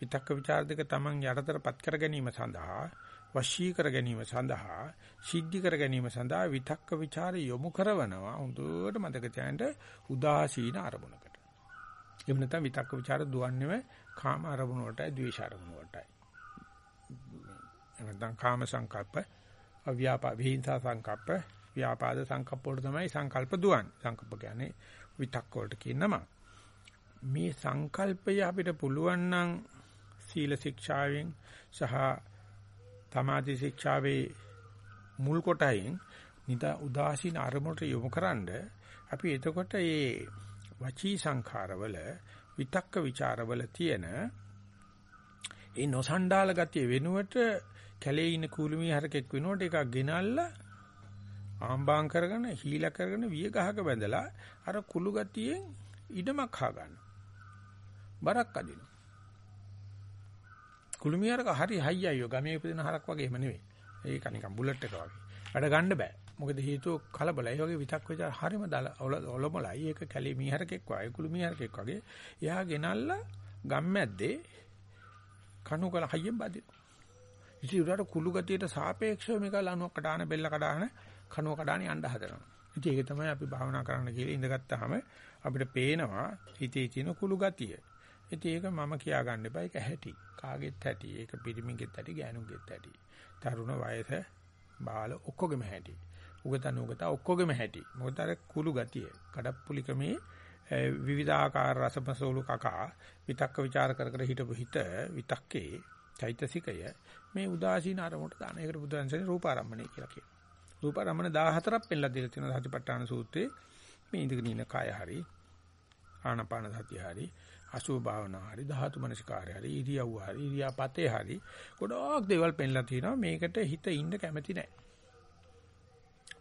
විතක්ක ਵਿਚාර දෙක Taman යටතරපත් කර ගැනීම සඳහා වශී කර ගැනීම සඳහා සිද්ධි කර ගැනීම සඳහා විතක්ක ਵਿਚාර යොමු කරනවා හොඳට මතක තියාගන්න උදාසීන අරමුණකට. එහෙම නැත්නම් විතක්ක ਵਿਚාර දුවන්නේම කාම අරමුණ වලටයි ද්වේෂ අරමුණ වලටයි. එහෙම නැත්නම් කාම සංකල්ප, අව්‍යාපා විහිංසා සංකල්ප, ව්‍යාපාද සංකප්ප වලට තමයි සංකල්ප දුවන්නේ. සංකල්ප කියන්නේ විතක්ක වලට කියනම. මේ සංකල්පය අපිට පුළුවන් නම් සීල ශික්ෂාවෙන් සහ තමාදි ශික්ෂාවේ මුල් කොටයෙන් නිදා උදාසීන අරමුණට යොමුකරනද අපි එතකොට මේ වචී සංඛාරවල විතක්ක ਵਿਚාරවල තියෙන ඒ නොසණ්ඩාල ගතිය වෙනුවට කැලේ ඉන්න කුළුමී හරකෙක් වෙනකොට එකක් ගෙනල්ලා ආම්බාම් කරගෙන හීලා කරගෙන විය ගහක බැඳලා අර කුළු ගතියෙන් ඉඩමක් හා ගන්න. බරක් අදිනවා. කුළුමී හරක හරි හයියයියෝ ගමේ උපදින හරක් වගේම නෙවෙයි. ඒක නිකන් බුලට් එක වගේ. වැඩ ගන්න බෑ. මොකද හේතුව කලබලයි. ඒ වගේ විතක් විතර හරිම ඔලොමලයි. ඒක කැලේ මීහරකෙක් වගේ කුළුමී හරකෙක් වගේ. එයා ගෙනල්ලා ගම්මැද්දේ කණු කල හයියෙන් බදිනවා. ඉතින් උඩට කුළු ගතියට සාපේක්ෂව මේක ලණුවක් කඩාන බෙල්ල කඩාන කණුව කඩාන යන්න හදනවා. ඉතින් ඒක තමයි අපි භාවනා කරන්න කියලා ඉඳගත්තාම අපිට පේනවා හිතේ තියෙන කුළු ගතිය. ඉතින් ඒක මම කියා ගන්න එපා. ඒක හැටි. කාගෙත් හැටි. ඒක පිරිමිගෙත් හැටි, ගෑනුගෙත් හැටි. තරුණ වයස, බාල ඔක්කොගෙම හැටි. උගතන උගත ඔක්කොගෙම හැටි. මොකද අර කුළු ගතිය. කඩප්පුලිකමේ විවිධාකාර රසමසෝලු කකා විතක්ක ਵਿਚාර කර කර හිටපු හිත විතක්කේ චෛතසිකය මේ උදාසීන අරමුණට දාන. ඒකට බුදුන්සෙන් රූපාරම්මණය කියලා කියනවා. රූපාරම්මණ 14ක් පෙන්නලා දීලා තියෙනවා සතිපට්ඨාන සූත්‍රයේ. මේ ඉඳගෙන ඉන්න කය හරි ආනපාන සතිය හරි අසුභ භාවනා හරි ධාතු මනසිකාරය හරි ඉරියව්ව හරි ඉරියාපතේ හරි ගොඩක් දේවල් පෙන්නලා තිනවා මේකට හිත ඉන්න කැමති නැහැ.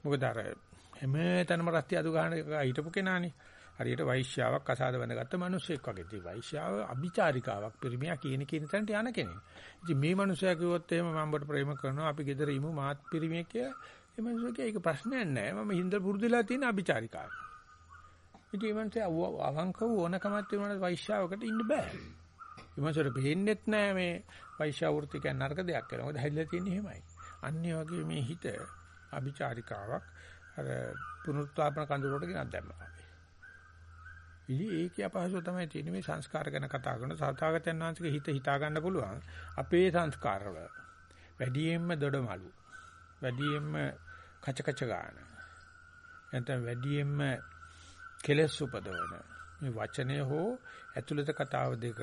මොකද අර හැමතැනම රස්ති අදු ගන්න හිටපු කෙනානේ. හරියට වෛශ්‍යාවක් අසාද වැඳගත්ත මිනිස්සෙක් වගේ. ඉතින් වෛශ්‍යාව අභිචාරිකාවක් පිරිමියා කියන කියන තැනට යන කෙනෙක්. ඉතින් මේ මිනිස්සයා කිව්වොත් එහෙම මම ඔබට ප්‍රේම කරනවා අපි ගෙදර ඉමු මාත් පිරිමියෙක් කියලා. ඒ මිනිස්සු කිය ඒක ප්‍රශ්නයක් නෑ. මම හින්දා පුරුදුලා තියෙන අභිචාරිකාවක්. ඉතින් මේ මිනිස්සයා අවංකව ඕනකමත් වෙනවනේ වෛශ්‍යාවකට ඉන්න බෑ. මේ මිනිස්සුන්ට පේන්නෙත් නෑ මේ වෛශ්‍යා වෘත්ති කියන්නේ නරක දෙයක් කියලා. මොකද හැදිලා තියෙන්නේ එහෙමයි. අන්නේ වගේ මේ හිත අභිචාරිකාවක් අර පුනරුත්ථාපන කඳුරට ගෙනත් දැම්මා. ඉතින් ඒකේ අපහසුව තමයි තියෙන්නේ මේ සංස්කාර ගැන කතා කරන සතාගතයන් වහන්සේගේ හිත හිතා ගන්න පුළුවන් අපේ සංස්කාරවල වැඩියෙන්ම දොඩමලු වැඩියෙන්ම කච කච ගන්න. නැත්නම් වැඩියෙන්ම කෙලස් උපදවන. මේ වචනය හෝ ඇතුළත කතාව දෙක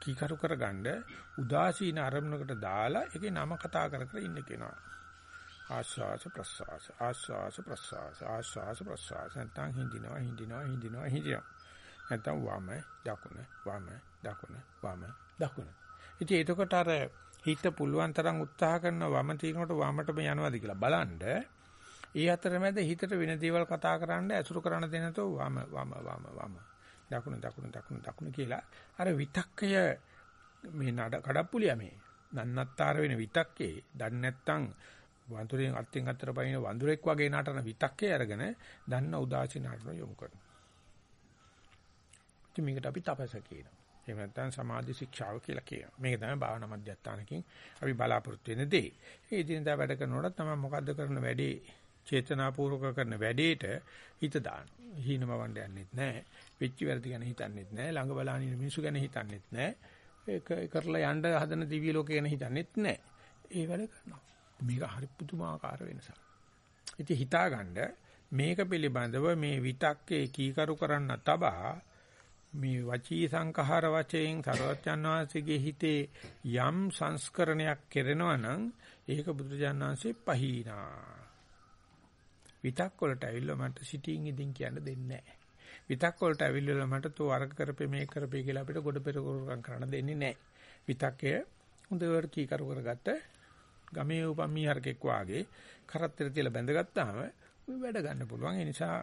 කීකරු කරගන්න උදාසීන අරමුණකට දාලා ඒකේ නම කතා කර කර ඉන්න කෙනා. ආස්වාස ප්‍රස්වාස ආස්වාස ප්‍රස්වාස ආස්වාස ප්‍රස්වාස. නැත්නම් හින්දිනවා හින්දිනවා හින්දිනවා හින්දිනවා නැත්නම් වම දකුණ වම දකුණ වම දකුණ. ඉතින් එතකොට අර හිත පුළුවන් තරම් උත්සාහ කරන වම තිනකොට වමටම යනවාද කියලා බලන්න ඒ අතරමැද හිතට වෙන දේවල් කතා කරන්න ඇසුරු කරන්න දෙනතෝ වම වම වම වම දකුණ දකුණ දකුණ දකුණ කියලා අර විතක්කය මේ නඩ කඩප්පුලිය මේ නන්නත්තර වෙන විතක්කේ දන්නේ නැත්නම් වඳුරෙන් අත්ෙන් අතට පයින් වඳුරෙක් වගේ නටන විතක්කේ අරගෙන දන්න උදාසීන නටන යොමු කරනවා. ඉතින් මේකට අපි තපස කියනවා. එහෙම නැත්නම් සමාධි ශික්ෂාව කියලා කියනවා. මේක තමයි භාවනා මධ්‍යස්ථානකින් අපි බලාපොරොත්තු වෙන දේ. ඒ ඉදින්දා වැඩ කරනකොට තමයි මොකද්ද කරන වැඩේ චේතනාපූර්වක කරන වැඩේට හිත දාන්න. හීනම වණ්ඩ යන්නෙත් නැහැ. වෙච්ච වැරදි ගැන හිතන්නෙත් නැහැ. ළඟ බලන මිනිස්සු ගැන හිතන්නෙත් නැහැ. ඒක කරලා යන්න හදන දිව්‍ය ලෝකේ ගැන හිතන්නෙත් නැහැ. ඒ වැඩ කරනවා. මේක හරි පුදුමාකාර වෙනසක්. ඉතින් හිතාගන්න මේක පිළිබඳව මේ විතක්කේ කීකරු කරන්න තබා මේ වචී සංඛාර වචයෙන් සරවත්යන් වහන්සේගේ හිතේ යම් සංස්කරණයක් කෙරෙනවා නම් ඒක බුදුරජාණන් වහන්සේ පහීනා. විතක් වලට ඇවිල්ලා මට සිටින් ඉදින් කියන්න දෙන්නේ නැහැ. විතක් වලට ඇවිල්ලා මට තෝ අරක කරපේ මේක කරපේ කියලා අපිට ගොඩ පෙරකම් කරන්න දෙන්නේ නැහැ. විතක්කය හොඳට කීකරු කරගත්ත ගමේ උපම්මී හරකෙක් වාගේ කරත්තර තියලා බැඳගත්තාම වැඩ ගන්න පුළුවන්. ඒ නිසා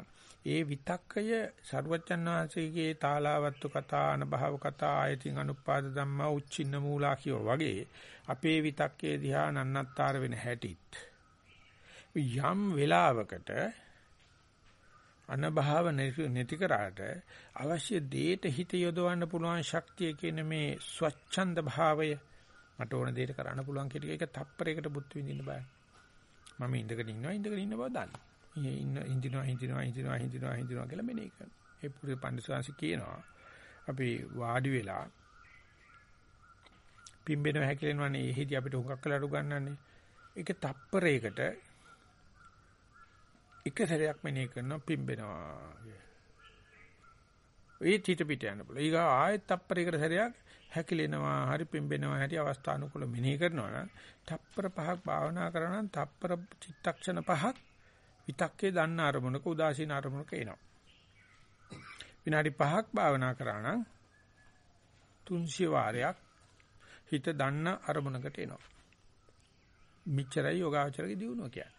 ඒ විතක්කය සරුවච්චන් වහන්සේගේ තාලාවත්තු කතා අනභව කතා ආයතින් අනුපාද ධම්මා උච්චින්න මූලා කියෝ වගේ අපේ විතක්කේ දිහා නන්නත්තර වෙන හැටිත් යම් වෙලාවකට අනභව නැති කරාට අවශ්‍ය දේට හිත යොදවන්න පුළුවන් ශක්තිය කියන මේ ස්වච්ඡන්ද භාවය මට ඕන දෙයකට කරන්න පුළුවන් කියන එක තප්පරයකට බුද්ධ විඳින්න බෑ. මම ඉඳගෙන ඉන්නවා ඉඳගෙන ඉන්න බව දන්න. ඉන්න හින්දිනවා හින්දිනවා හින්දිනවා හින්දිනවා හින්දිනවා කියලා මෙනේ කරනවා. ඒ පුරු පඬිස්වාංශ කියනවා අපි වාඩි වෙලා පිම්බෙනව හැකිලෙනවනේ එහෙදි අපිට හුඟක් කලට උගන්වන්නේ. ඒක තප්පරයකට එක සැරයක් මෙනේ කරනවා පිම්බෙනවා. ඒ චිත පිට යන බල. ඊගා ආයෙත් තප්පරයකට සැරයක් හැකිලෙනවා හරි පිම්බෙනවා හැටි අවස්ථානුකූල මෙනෙහි කරනවා නම් තප්පර පහක් භාවනා කරා නම් තප්පර චිත්තක්ෂණ පහක් විතක්කේ දන්න අරමුණක උදාසීන අරමුණක එනවා විනාඩි 5ක් භාවනා කරා නම් 300 වාරයක් හිත දන්න අරමුණකට එනවා. මිච්චරයි යෝගාචරයේ දියුණුව කියන්නේ.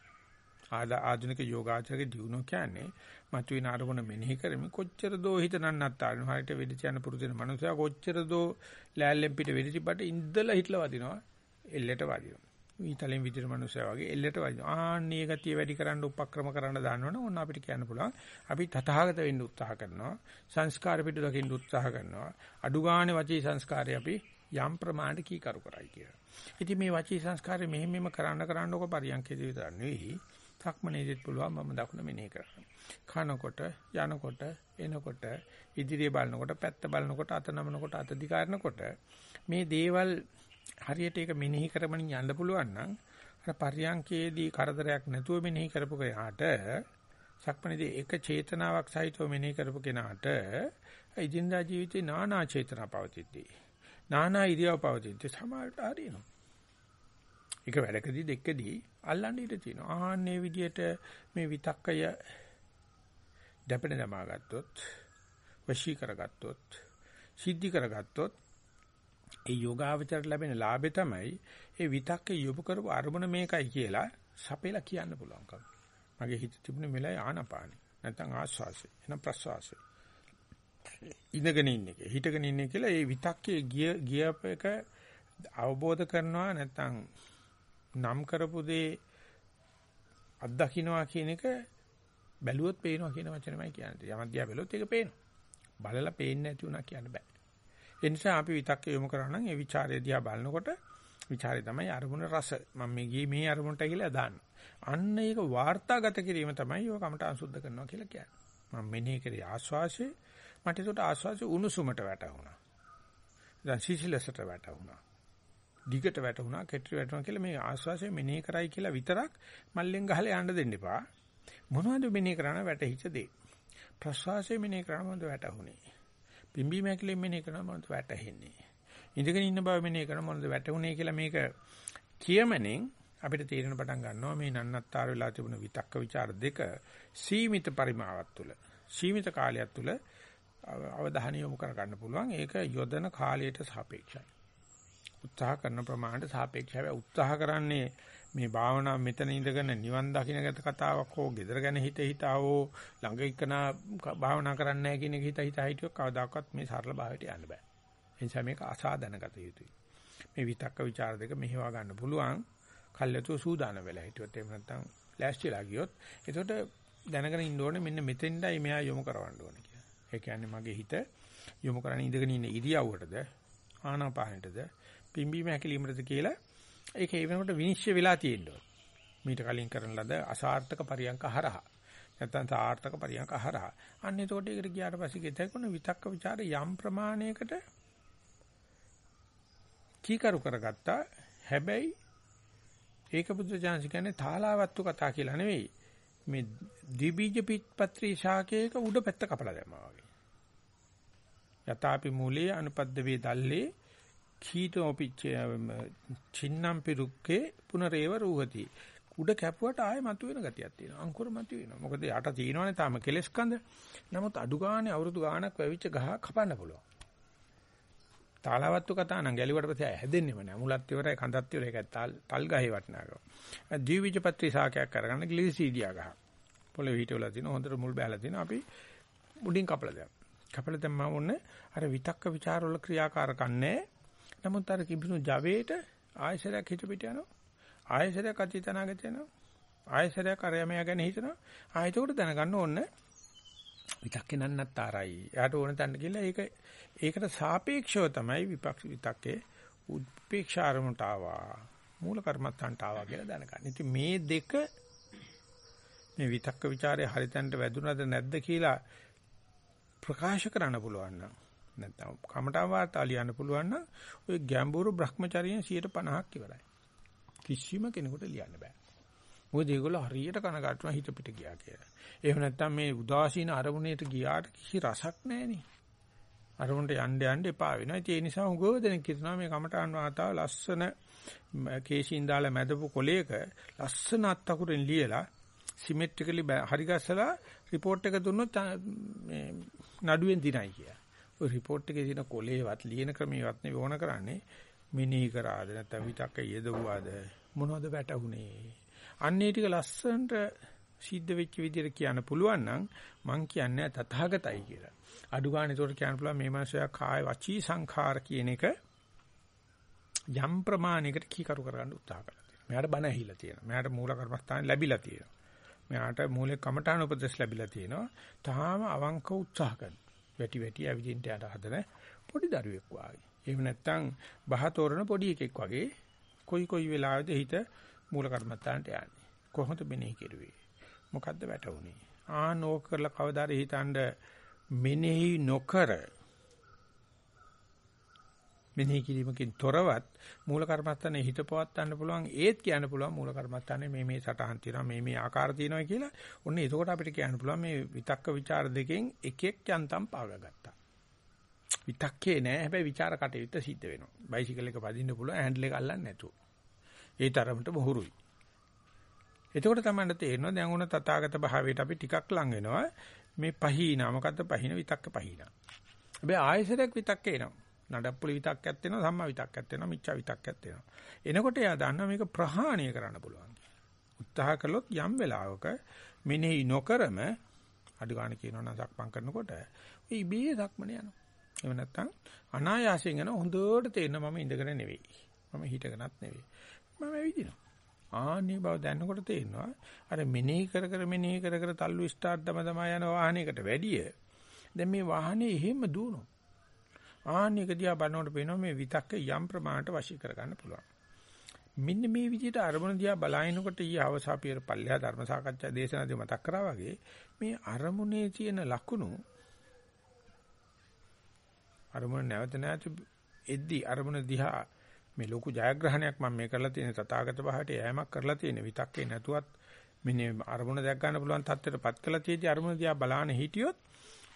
ආද ආධුනික යෝගාචරයේ දියුණුව කියන්නේ මතුවෙන අරමුණ මෙනෙහි කරමින් කොච්චර දෝ හිත නන්නත්තාන හරියට වෙඩි තියන පුරුදුන මනුස්සයා කොච්චර දෝ ලෑල්ලෙන් පිට වෙඩි තිබ්බට ඉඳලා හිටලා වදිනවා එල්ලෙට වදිනවා. ඊතලෙන් විදිර මනුස්සයා වගේ එල්ලෙට වදිනවා. ආන්නේ ගතිය වැඩි කරන්න උපක්‍රම කරන්න දානවනේ ඕන අපිට කියන්න පුළුවන්. අපි තථාගත වෙන්න උත්සාහ කරනවා. සංස්කාර පිටු දකින්න උත්සාහ කරනවා. අඩු ගානේ වචී සංස්කාරය අපි යම් ප්‍රමාණයට කීකරු කරයි කියලා. ඉතින් මේ වචී සංස්කාරය මෙහෙම මෙහෙම කරන්න කරන්න ඔක පරියන්කේදී විතර නෙවෙයි. සක්මනේදිත් පුළුවන් මම දකුණ මෙනෙහි කරන්න. කනකොට, යනකොට, එනකොට, ඉදිරිය බලනකොට, පැත්ත බලනකොට, අත නමනකොට, අත දිගාරනකොට මේ දේවල් හරියට ඒක මෙනෙහි කරමින් යන්න පුළුවන් නම් අර පරියන්කේදී කරදරයක් නැතුව මෙනෙහි කරපු කෙනාට සක්මනේදී එක චේතනාවක් සහිතව මෙනෙහි කරපු කෙනාට ඉදින්දා ජීවිතේ නානා චේතනා පවතිද්දී නානා ඉරියව් පවතිද්දී සමාල්ට හරිනවා. එක වැඩකදී දෙකදී අල්ලන්න ඉඩ තියෙනවා. ආන්නේ විදියට මේ විතක්කය දැපෙන දමා ගත්තොත් වශී කරගත්තොත් සිද්ධි කරගත්තොත් ඒ යෝගාවචරයට ලැබෙන ලාභය තමයි ඒ විතක්කේ යොමු කරපු අරමුණ මේකයි කියලා සපේලා කියන්න පුළුවන්කම. මගේ හිත තිබුණේ මෙලයි ආනපානි. නැත්නම් ආස්වාසි. එන ප්‍රස්වාසි. ඉඳගෙන ඉන්නේ. හිටගෙන ඉන්නේ කියලා ඒ විතක්කේ ගිය ගියප එක අවබෝධ කරනවා නැත්නම් නම් කරපු දේ අත්දකින්නවා කියන එක බැලුවොත් පේනවා කියන වචනමයි කියන්නේ. යමක් දිහා බැලුවොත් ඒක පේනවා. බලලා පේන්නේ නැති වුණා කියන්න බෑ. ඒ නිසා අපි විතක්ක යොමු කරා නම් ඒ ਵਿਚාරය දිහා බලනකොට ਵਿਚාරය තමයි අරමුණ රස. මම මේ ගියේ මේ අරමුණට කියලා දාන්න. අන්න ඒක වාර්තාගත කිරීම තමයි ඔය කමට අංශුද්ධ කරනවා කියලා කියන්නේ. මම මෙනෙහි කරේ ආස්වාසේ මට ඒකට ආස්වාසේ උණුසුමට වැටුණා. දැන් සීසලසට වැටුණා. දිගට වැටුණා, කෙටි වැටුණා කියලා මේ ආස්වාසේ මෙනෙහි කරයි කියලා විතරක් මල්ලෙන් ගහලා යන්න දෙන්න එපා. මොනවද මෙනෙහි කරන වැටහිච්ච දේ. ප්‍රස්වාසයේ මෙනෙහි කරන මොනවද වැටුනේ. පිම්බීම හැකිලින් මෙනෙහි කරන මොනවද වැටහෙන්නේ. ඉඳගෙන ඉන්න බව මෙනෙහි කරන මොනවද වැටුනේ කියලා මේක කියමනෙන් අපිට තීරණ පටන් ගන්නවා මේ නන්නත්තර වෙලා තිබුණ විතක්ක ਵਿਚාර දෙක සීමිත පරිමාවක් තුල සීමිත කාලයක් තුල අවධානය යොමු කර ගන්න පුළුවන් ඒක යොදන කාලයට සාපේක්ෂයි උත්සාහ කරන ප්‍රමාණයට සාපේක්ෂව උත්සාහ කරන්නේ මේ භාවනා මෙතන ඉඳගෙන නිවන් දකින්නගත කතාවක් හෝ gedara ගැන හිත හිතාවෝ ළඟ ඉකන භාවනා කරන්නේ නැහැ කියන එක හිත හිත හිටියොත් කවදාකවත් මේ සරල භාවයට යන්න බෑ. ඒ නිසා මේක අසාධනගත යුතුයි. මේ විතක්ක ਵਿਚාර දෙක මෙහෙවා ගන්න පුළුවන්. කල්යතු සූදානම් වෙලා හිටියොත් එහෙම නැත්නම් ලෑස්තිලා ගියොත් එතකොට දැනගෙන ඉන්න ඕනේ මෙන්න මෙතෙන්ඩයි මෙහා යොමු කරවන්න ඕනේ කියලා. ඒ කියන්නේ මගේ හිත යොමු කරන්නේ ඉඳගෙන ඉන්න ඉරියව්වටද ආනාපානෙටද පිම්බීම හැකිලීමටද කියලා ඒක ඒ වෙනකොට විනිශ්චය වෙලා තියෙනවා. මීට කලින් කරන ලද අසාර්ථක පරියන්ක හරහා නැත්නම් සාර්ථක පරියන්ක හරහා. අන්න එතකොට ඒකට ගියාට පස්සේ ගෙතකුණ විතක්ක ਵਿਚාර යම් ප්‍රමාණයකට කීකරු කරගත්තා. හැබැයි ඒක බුද්ධ ඥානසි කියන්නේ තාලාවත්තු කතා කියලා නෙවෙයි. මේ ද්විබීජ පිටපත්‍රී ශාකයක උඩ පැත්ත කපලා දැම්මා වගේ. යතාපි මූලයේ අනුපද්ද වේ දැල්ලේ කීතෝපි චින්නම් පිරුක්කේ පුනරේව රූහති. උඩ කැපුවට ආයෙ මතුවෙන ගතියක් තියෙනවා. අංකුර මතුවෙනවා. මොකද යට තියෙනවනේ තාම කෙලස් කඳ. නමුත් අඩු ගානේ අවුරුදු ගාණක් වැවිච්ච ගහ කපන්න පුළුවන්. තාලවත්තු කතා නම් ගැලුවට පස්සේ හැදෙන්නේම නෑ. මුලත් ඉවරයි කඳත් ඉවරයි. ඒක තල් ගහේ වටනාකම. ද්විවිජපත්‍රි ශාකයක් කරගන්න ග්ලිසීඩියා ගහ. පොළේ හිටවලා තිනවා. හොඳට මුල් බෑලා තිනවා. අපි මුඩින් කපලා දැම්මා. කපලා දැම්මම ඔන්න අර විතක්ක ਵਿਚාර වල ක්‍රියාකාරකම් නැහැ. නමුත් අර කිඹුණු ජවයට ආයසරයක් හිත පිට යනවා. ආයසරයක් අතීතනාගත යනවා. ආයසරයක් අරයමයා ගැන හිතනවා. ආයතෝට දැනගන්න ඕන විතක්කේ නන්නත්තරයි. එයාට ඕන තැනට ගිහලා ඒක ඒකට සාපේක්ෂව තමයි විපක්ෂ විතක්කේ උපේක්ෂා අරමුණට ආවා. මූල කර්මත්තන්ට ආවා කියලා දැනගන්න. ඉතින් මේ දෙක මේ විතක්ක ਵਿਚාරයේ හරිතන්ට වැදුනද නැද්ද කියලා ප්‍රකාශ කරන්න පුළුවන් නම් නැත්නම් කමඨා වාර්තා ලියන්න පුළුවන් නම් ওই ගැඹුරු Brahmacharyan 150ක් ඉවරයි. කිසිම කෙනෙකුට ලියන්න බෑ. මොකද ඒගොල්ලෝ හරියට කනගාටුන හිත පිට ගියා කියලා. එහෙම නැත්නම් මේ උදාසීන අරමුණේට ගියාට කිසි රසක් නැහෙනේ. අරමුණට යන්න යන්න එපා වෙනවා. ඒ නිසා උගව දෙනෙක් කියනවා මේ කමඨාන් වාතාව ලස්සන කේශින් දාලා මැදපු කොලයක ලස්සන අත්තකුරෙන් ලියලා සිමෙට්‍රිකලි හරි ගස්සලා report එක දුන්නොත් මේ නඩුවෙන් දිනයි කියලා. ඔය report එකේ තියෙන කොලේවත් ලියන ක්‍රමේවත් නෙවෙයි ඕන කරන්නේ මිනී කරාද නැත්නම් විතක්ක යෙදුවාද මොනවද වැටුනේ අන්නේ ටික ලස්සනට සිද්ධ වෙච්ච විදිහට කියන්න පුළුවන් නම් මං කියන්නේ තථාගතයි කියලා. අඩු ගන්න ඒකට කියන්න පුළුවන් මේ මාසය කාය වචී සංඛාර කියන එක යම් ප්‍රමාණයකට කීකරු කරගන්න උත්සාහ කරලා තියෙනවා. මෙයාට බණ ඇහිලා තියෙනවා. මෙයාට මූල කර්මස්ථාන ලැබිලා තියෙනවා. මෙයාට මූලික කමඨාන උපදෙස් ලැබිලා තියෙනවා. තාම අවංක උත්සාහ කරන. වැටි වැටි ඇවිදින්න යට හදන පොඩි දරුවෙක් වාගේ. එහෙම නැත්නම් බහ තෝරන පොඩි එකෙක් වගේ කොයි කොයි වෙලාවෙද හිත මූල කර්මස්ථානට යන්නේ. කොහොමද මෙනෙහි කෙරුවේ? මොකද්ද වැටුනේ? ආනෝක කරලා කවදාද හිතනද මෙනෙහි නොකර මෙනෙහි කිරීමකින් තොරවත් මූල කර්මස්ථානේ හිත පවත්වන්න පුළුවන් ඒත් කියන්න පුළුවන් මූල කර්මස්ථානේ මේ මේ සටහන් තියෙනවා මේ මේ ආකාර තියෙනවා කියලා. ඔන්න එතකොට අපිට කියන්න පුළුවන් මේ විතක්ක ਵਿਚාර දෙකෙන් එකෙක් යන්තම් පාගගත්තා. විතක්කේ නෑ හැබැයි ਵਿਚාර කටයුත්ත සිද්ධ වෙනවා. බයිසිකල් එක පදින්න පුළුවන් හෑන්ඩල් එක අල්ලන්න නැතුව. ඒ තරමට බොහුරුයි. එතකොට තමයි තේරෙනවා දැන් උන තථාගත භාවයට අපි ටිකක් ලං වෙනවා. මේ පහීනා මොකද්ද පහින විතක්ක පහීනා. හැබැයි ආයෙසරයක් විතක්ක එනවා. නඩප්පුලි විතක්කයක් වෙනවා සම්මා විතක්කයක් වෙනවා මිච්ඡා විතක්කයක් වෙනවා. එනකොට එයා දන්නවා මේක ප්‍රහාණය කරන්න පුළුවන්. උත්සාහ කළොත් යම් වෙලාවක මෙනෙහි නොකරම අඩු ගන්න කියනවා නම් සක්මන් කරනකොට ඒ ඉබේ සක්මන යනවා. එහෙම නැත්නම් අනායාසයෙන් යන හොඳට තේරෙන මම ඉඳගෙන නෙවෙයි. මම හිටගෙනත් නෙවෙයි. මම ඇවිදිනවා. ආන්නේ බව දැනනකොට තේරෙනවා අර මෙනෙහි කර කර මෙනෙහි කර කර තල්ලු ස්ටාර්ට් දම දම යන වාහනයකට වැඩිය දැන් මේ වාහනේ එහෙම දුවනවා ආන්නේක දිහා බලනකොට පේනවා මේ විතක්ක යම් ප්‍රමාණයට වශී කර ගන්න පුළුවන්. මෙන්න මේ විදිහට අරමුණ දිහා බලනකොට ඊ අවසාපියර පල්ලෙහා ධර්ම සාකච්ඡා දේශනාදී මතක් කරා වගේ මේ අරමුණේ තියෙන ලකුණු අරමුණ නැවත නැවත එද්දි අරමුණ දිහා මේ ලොකු ජයග්‍රහණයක් මම මේ කරලා තියෙන තථාගත භාවයට යෑමක් කරලා තියෙන විතක්කේ නැතුවත් මෙන්න අරමුණ දැක් ගන්න පුළුවන් තත්ත්වයටපත් කළා තියෙදි අරමුණ දිහා බලාන හිටියොත්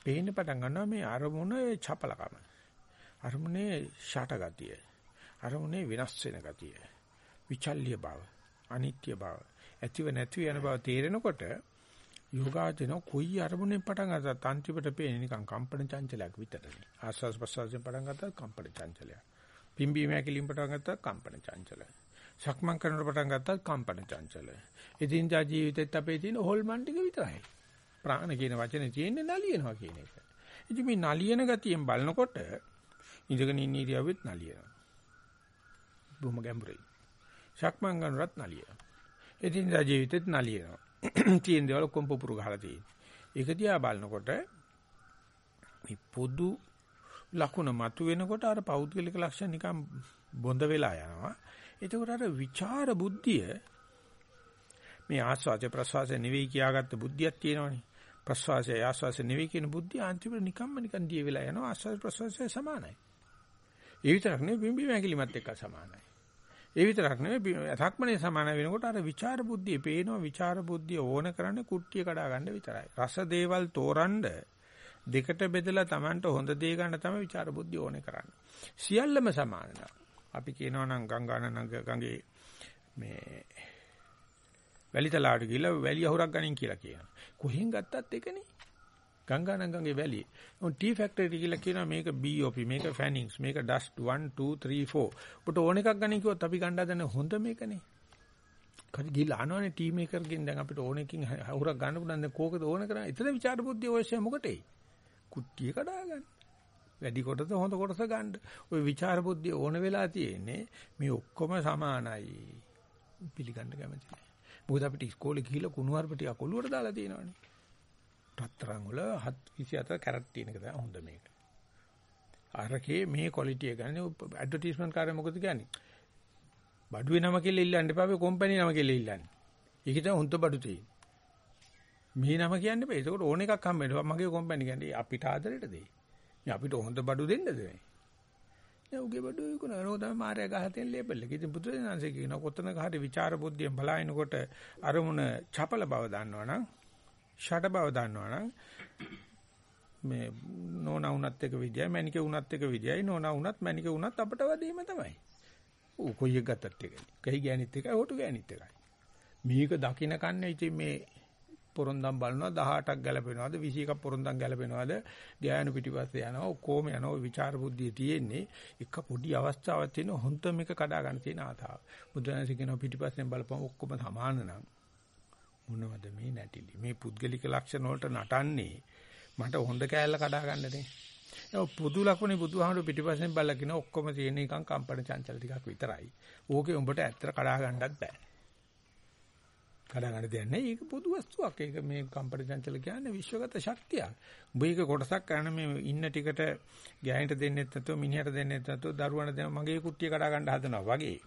පේන්න පටන් ගන්නවා මේ අරමුණේ චපලකම. අරමුණේ ෂට ගතිය අරමුණේ වෙනස් වෙන ගතිය විචල්්‍ය බව අනිත්‍ය බව ඇතිව නැතිව යන බව තේරෙනකොට යෝගාචන කොයි අරමුණෙන් පටන් ගත්තත් අන්තිමට පේන්නේ නිකන් කම්පන චංචලයක් විතරයි ආස්වාස් ප්‍රසවාසයෙන් පටන් ගත්තත් කම්පන චංචලයක් පිම්බීම හැකිලින් පටන් ගත්තත් කම්පන චංචලයි. සක්මන් කරනකොට පටන් ගත්තත් කම්පන චංචලයි. ඉදින්දා ජීවිතෙත් අපේ තියෙන හොල්මන් ටික විතරයි. ප්‍රාණ කියන වචනේ තියෙන්නේ නලියනවා කියන එක. ඉතින් මේ නලියන ගතියෙන් බලනකොට ඉඳගෙන ඉන්න ඉරියව්වෙත් නලියනවා. බොහොම ගැඹුරයි. සක්මන් කරනවත් නලියනවා. ඉදින්දා ජීවිතෙත් නලියනවා. තියෙන දේවල් කොම් පුපුරු ගහලා තියෙන්නේ. ඒක දිහා බලනකොට මේ පොදු ලකුණ මතුවෙනකොට අර පෞද්ගලික ලක්ෂණ නිකන් බොඳ වෙලා යනවා. එතකොට අර විචාර බුද්ධිය මේ ආස්වාද ප්‍රසවාසය නෙවෙයි කියාගත්ත බුද්ධියක් තියෙනවනේ. ප්‍රසවාසය ආස්වාසය නෙවෙයි කියන බුද්ධිය අන්තිමට නිකම්ම නිකන් දිය වෙලා යනවා. ආස්වාද ප්‍රසවාසය සමානයි. ඒ විතරක් නෙවෙයි බිම්බි මැකිලිමත් එක්ක සමානයි. ඒ විතරක් නෙවෙයි සක්මනේ සමාන වෙනකොට අර විචාර බුද්ධිය පේනවා විචාර බුද්ධිය ඕන කරන්නේ කුට්ටිය කඩා ගන්න විතරයි. රස දේවල් තෝරන්නේ දෙකට බෙදලා Tamanට හොඳ දේ ගන්න තමයි විචාර බුද්ධිය ඕනේ කරන්නේ. සියල්ලම සමාන අපි කියනවා නම් ගංගානන ගඟේ මේ වැලිතලාවට ගිහලා වැලිය හොරක් ගනින් කියලා කියනවා. කොහෙන් ගත්තත් එකනේ. ගංගානන ගඟේ වැලිය. උන් ටී ෆැක්ටරි කියලා කියනවා මේක BOP මේක ෆැනින්ග්ස් මේක ඩස්ට් 1 2 3 4. ඔබට ඕන එකක් ගනින් කිව්වොත් අපි ගන්න හදන හොඳ මේකනේ. කවි ගිහලා අනවනේ ටී මේකර්ගෙන් දැන් අපිට ඕන එකකින් හොරක් ගන්න පුළුවන් දැන් කෝකද ඕන කරන්නේ. එතන විචාර බුද්ධිය ඔයසේ මොකටේ? කුට්ටිය කඩා ගන්න. වැඩි කොටස හොඳ කොටස ගන්න. ওই විචාර බුද්ධිය ඕන වෙලා තියෙන්නේ මේ ඔක්කොම සමානයි. පිළිගන්න කැමති නැහැ. මොකද අපිට ඉස්කෝලේ ගිහිල්ලා කුණුහරුප ටික ඔළුවට දාලා තියෙනවනේ. රත්තරන් වල 7 කැරට් තියෙන එක තමයි හොඳ මේක. අරකේ මේ ක්වොලිටි එක ගන්න ඇඩ්වර්ටයිස්මන්ට් කාර්යය මොකද කියන්නේ? බඩුවේ නම කියලා ඉල්ලන්න එපා මේ කම්පැනි නම කියලා ඉල්ලන්න. ඒක තමයි හොඳ බඩු තියෙන්නේ. මේ නම කියන්නේ බෑ. ඒකට ඕන එකක් හම්බ වෙනවා. මගේ කම්පැනි කියන්නේ අපිට ආදරෙට දෙයි. මේ අපිට හොඳ බඩු දෙන්නද මේ? ඒ උගේ බඩු විකුණන නෝ තමයි මාර්යා ගහ තියෙන ලේබල් එක. ඉතින් පුදුරේනාංශ කියනවා කොතනක හරි ਵਿਚාර බුද්ධියෙන් බලනකොට අරමුණ චපල බව දන්නවනම් ෂඩ බව දන්නවනම් මේ නෝනා උනත් එක විදියයි මැනිකේ උනත් එක විදියයි නෝනා උනත් මැනිකේ උනත් අපට වැඩිම තමයි. ඌ කොයි එක ගත්තත් එකයි. කහි ගෑනිත් එකයි හොටු ගෑනිත් එකයි. මේක දකින්න කන්නේ ඉතින් මේ පොරොන්දම් බලනවා 18ක් ගැලපෙනවද 21ක් පොරොන්දම් ගැලපෙනවද ධායන පිටිපස්සේ යනවා ඔක්කොම යනවා විචාර බුද්ධිය තියෙන්නේ එක පොඩි අවස්ථාවක් තියෙන හොන්ත මේක කඩා ගන්න තියෙන ආතාව බුදුරජාණන් කියනවා පිටිපස්සෙන් බලපුවම ඔක්කොම සමාන නම් මොනවද මේ නැටිලි මේ පුද්ගලික ලක්ෂණ වලට නටන්නේ මට හොඳ කෑල්ල කඩා ගන්නනේ ඒ පුදු ලකුණේ බුදුහාමුදුරු පිටිපස්සෙන් බලලා කියන ඔක්කොම තියෙන නිකන් කම්පන චංචල ටිකක් විතරයි ඕකේ උඹට ඇත්තට කඩා ගන්නත් බෑ කඩා ගන්න දෙයක් නෑ. ඒක පොදු වස්තුවක්. ඒක මේ කම්පන චංචල කියන්නේ විශ්වගත ශක්තියක්. උඹ ඒක කොටසක් කරන මේ ඉන්න ටිකට ගෑනිට දෙන්නෙත් නැතුව මිනිහට දෙන්නෙත් නැතුව දරුවන්ට දෙන මගේ කුට්ටිය කඩා ගන්න හදනවා වගේ.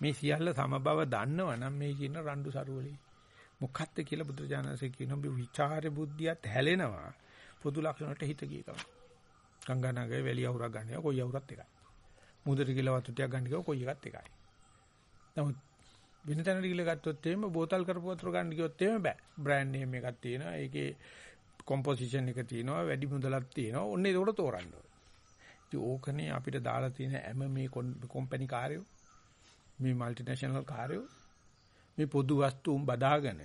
මේ සියල්ල සමබව දන්නවනම් මේ කියන රණ්ඩු සරුවලේ මොකක්ද කියලා බුදුරජාණන්සේ කියන ඔබ විචාර බුද්ධියත් හැලෙනවා. පොදු ලක්ෂණ වලට හිත ගිය ගමන්. ගංගානගරේ වැලිය අවුරක් ගන්නවා කොයි අවුරත් එකයි. මුදට කියලා වතු ටිකක් ගන්න කිව්ව කොයි එකත් එකයි. නමුත් වෙන තැනකට ගිහලා ගත්තොත් එහෙම බෝතල් කරපු වතුර ගන්න ගියොත් එහෙම බෑ. බ්‍රෑන්ඩ් නේම් එකක් තියෙනවා. ඒකේ කොම්පොසිෂන් එක තියෙනවා. වැඩි මුදලක් තියෙනවා. ඔන්න ඒකට තෝරන්න ඕනේ. ඉතින් ඕකනේ අපිට දාලා තියෙන හැම මේ කම්පැනි කාර්යෝ මේ মালටිනේෂනල් කාර්යෝ මේ පොදු වස්තු උන් බදාගෙන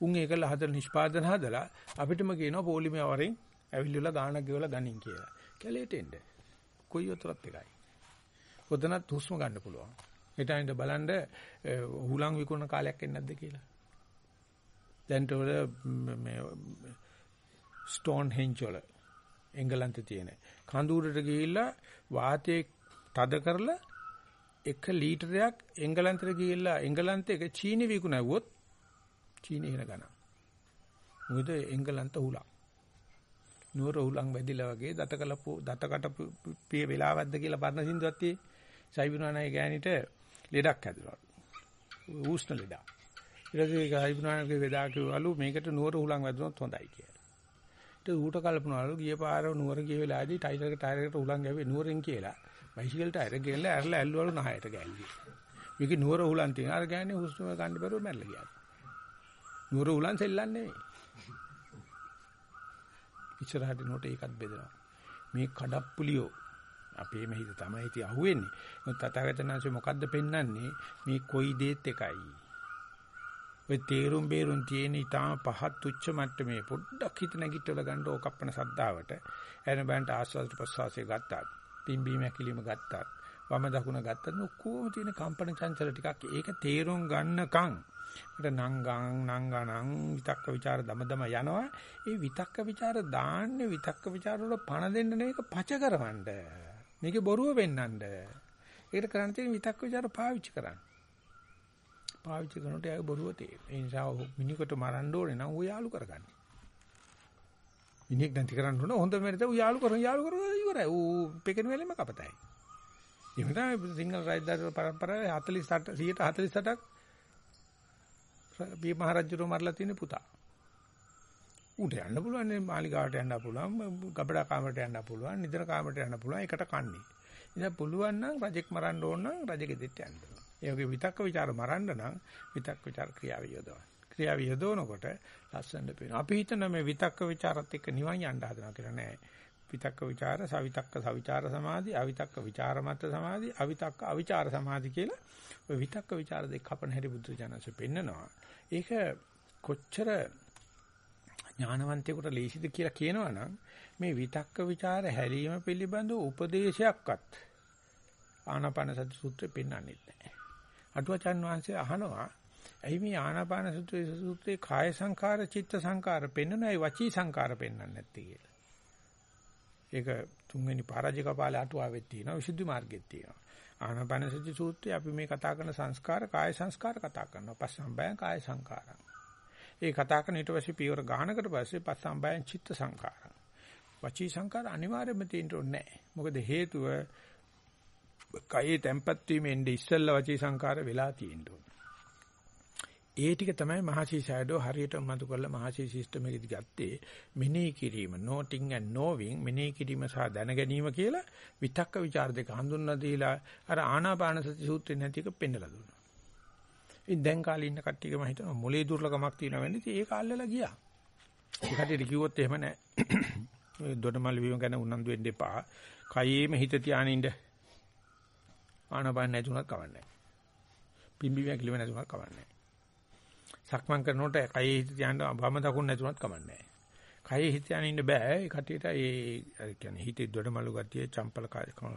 උන් ඒකල හදලා නිෂ්පාදන හදලා අපිටම කියනවා පොලිමේ වරෙන් ඇවිල්ලා ගානක් ගෙවලා ගනින් කියලා. කැලේට එන්න. කොයි වතුරත් එකයි. ඔතනත් හුස්ම ගන්න පුළුවන්. හිටින්ද බලන්න හුලං විකුණන කාලයක් එන්නේ නැද්ද කියලා. දැන්ට වල මේ ස්ටෝන් හෙන්ජ් වල එංගලන්තේ තියෙන කඳුරට ගිහිල්ලා වාතයේ තද කරලා එක ලීටරයක් එංගලන්තෙට ගිහිල්ලා එංගලන්තේ එක චීනි විකුණුවොත් චීනි වෙන ගණන්. මොකද එංගලන්ත හුලං. නුවර හුලං වැදිලා වගේ දත කලපු දතකට පිය වෙලාවක්ද කියලා පරණ සින්දුවක් tie. සයිබුනානයි ගෑනිට ලෙඩක් හැදුනලු. උෂ්ණ ලෙඩක්. ඊට පස්සේ ගයිබුනාගේ වෙදා කිව්වලු මේකට නුවර උලන් වැදුනොත් හොඳයි කියලා. ඊට ඌට කල්පනාලු ගිය පාර නුවර ගිය වෙලාවේදී ටයිලර් එක ටයර් එකට උලන් ගැව්වේ නුවරින් කියලා. බයිසිකල් ටයර් එක ගෙල්ල ඇරලා ඇල්ලුවලු නහයට ගෑල්ලි. මේකේ නුවර උලන් තියෙන අර ගෑනේ හුස්ම ගන්න බැරුව මැරලා ගියා. නුවර උලන් සෙල්ලන්නේ නෙවෙයි. ඉස්සරහට නෝට ඒකත් බෙදනවා. මේ කඩප්පුලියෝ අපේ මෙහිද තමයි ඉති අහුවෙන්නේ. මොකද තථාගතයන්වහන්සේ මොකද්ද පෙන්වන්නේ? මේ කොයි දේත් එකයි. ඔය තේරුම් බේරුම් තියෙන ඊටාම පහත් තුච්ච මට්ටමේ පොඩ්ඩක් හිත නැගිටවල ගන්න ඕකප්පන සද්දාවට එන බෑන්ට ආස්වාද ප්‍රසවාසය ගත්තා. පිම්බීම ඇකිලිම ගත්තත් වම දකුණ ගත්තත් ඔක්කොම තියෙන කම්පන චංචල ටිකක්. ඒක තේරුම් ගන්නකම්. මට නංගං නංගණං විතක්ක ਵਿਚාර දමදම යනවා. ඒ විතක්ක ਵਿਚාර දාන්නේ විතක්ක ਵਿਚාර වල පණ දෙන්න නෙවෙයික පච කරවන්න. මේකේ බොරුව වෙන්නන්න. ඒකට කරන්න තියෙන විතක්ක ਵਿਚාර පාවිච්චි කරන්න. පාවිච්චි කරනකොට ඒක බොරුව තේ ඒ නිසා මිනිකට මරන්න ඕනේ නම් ඌ යාළු කරගන්නේ. මිනිහෙක් නැති කරන්න ඕන හොඳ මෙරට ඌ යාළු කරන යාළු කරන ඉවරයි ඌ පෙකෙන වෙලෙම කපතයි එහෙම තමයි සිංහල රාජධානි පරම්පරාවේ 48 148ක් මේ මහරජුරු මරලා තියෙන පුතා. උඩ යන්න පුළුවන් නේ මාලිගාවට යන්න පුළුවන් ගබඩා කාමරට යන්න පුළුවන් නිදන කාමරට යන්න පුළුවන් එකට කන්නේ. ඉතින් පුළුවන් නම් රජෙක් මරන්න ඕන නම් රජෙ ගෙදෙට්ට යන්න. ඒ වගේ විතක්ක ਵਿਚාර මරන්න නම් විතක්ක ਵਿਚාර ක්‍රියාව යොදවන්න. ක්‍රියා විදෝනකොට ලස්සනට පේනවා. අපි හිතන මේ විතක්ක ਵਿਚාරත් එක්ක නිවන් යන්න හදනවා කියලා නෑ. විතක්ක ਵਿਚාර, සවිතක්ක සවිචාර සමාධි, අවිතක්ක ਵਿਚාර මත සමාධි, අවිතක්ක අවිචාර සමාධි කියලා ඔය විතක්ක ਵਿਚාර දෙක කපන හැටි බුද්ධ ජානසෙ පෙන්නනවා. ඒක කොච්චර ඥානවන්තයෙකුට ලේසිද කියලා කියනවනම් මේ විතක්ක ਵਿਚාර හැලීම පිළිබඳ උපදේශයක්වත් ආනාපාන සති සූත්‍රෙ පෙන්වන්නේ නැහැ. අටුවචන් වහන්සේ අහනවා ඇයි මේ ආනාපාන සූත්‍රයේ සූත්‍රයේ කාය සංකාර චිත්ත සංකාර පෙන්වනයි වචී සංකාර පෙන්වන්නේ නැත්තේ කියලා. ඒක තුන්වෙනි පරාජික පාළේ අටුවාවෙත් තියෙනවා විසුද්ධි මාර්ගෙත් තියෙනවා. ආනාපාන සති සූත්‍රයේ අපි මේ කතා කරන සංස්කාර කාය සංස්කාර කතා කරනවා. පස්සම්බයං කාය සංකාරං. ඒ කතා කරන ඊට පස්සේ පියවර ගහනකට පස්සේ පස්සම්බයන් චිත්ත සංකාරං. වචී සංකාර අනිවාර්යයෙන්ම තියෙන්න ඕනේ නැහැ. මොකද හේතුව කයේ තැම්පත් වීමෙන් ඉස්සෙල්ලා වචී සංකාර වෙලා තියෙන්න ඕනේ. ඒ ටික තමයි මහසී ෂැඩෝ හරියට මතු කරලා මහසී සිස්ටම් එකේදී ගත්තේ මෙනෙහි කිරීම noting and knowing මෙනෙහි කිරීම සහ දැන ගැනීම කියලා විතක්ක ਵਿਚාර දෙක හඳුන්වා දීලා අර ආනාපාන සති සූත්‍රේ නැති එක පෙන්නලා දුන්නා. ඉතින් දැන් කාලේ ඉන්න කට්ටියක මම හිතනවා මොලේ දුර්ලකමක් තියෙනවා වෙන්නේ. ඉතින් ඒක අල්ලලා ගියා. ඒ කට්ටියට කිව්වොත් එහෙම නැහැ. ඔය දොඩමල් වීම ගැන උනන්දු වෙන්න එපා. කයේම හිත තියාගෙන ඉන්න. ආනපන නැතුණක් කවන්නේ නැහැ. පිම්බි වැකිලිම නැතුණක් කවන්නේ නැහැ. සක්මන් කරනකොට කයේ හිත තියන්න වම දකුණ නැතුණත් කමන්නේ නැහැ. කයේ හිත යන ඉන්න බෑ. ඒ කටියට ඒ කියන්නේ හිතේ දොඩමලු ගතිය, චම්පල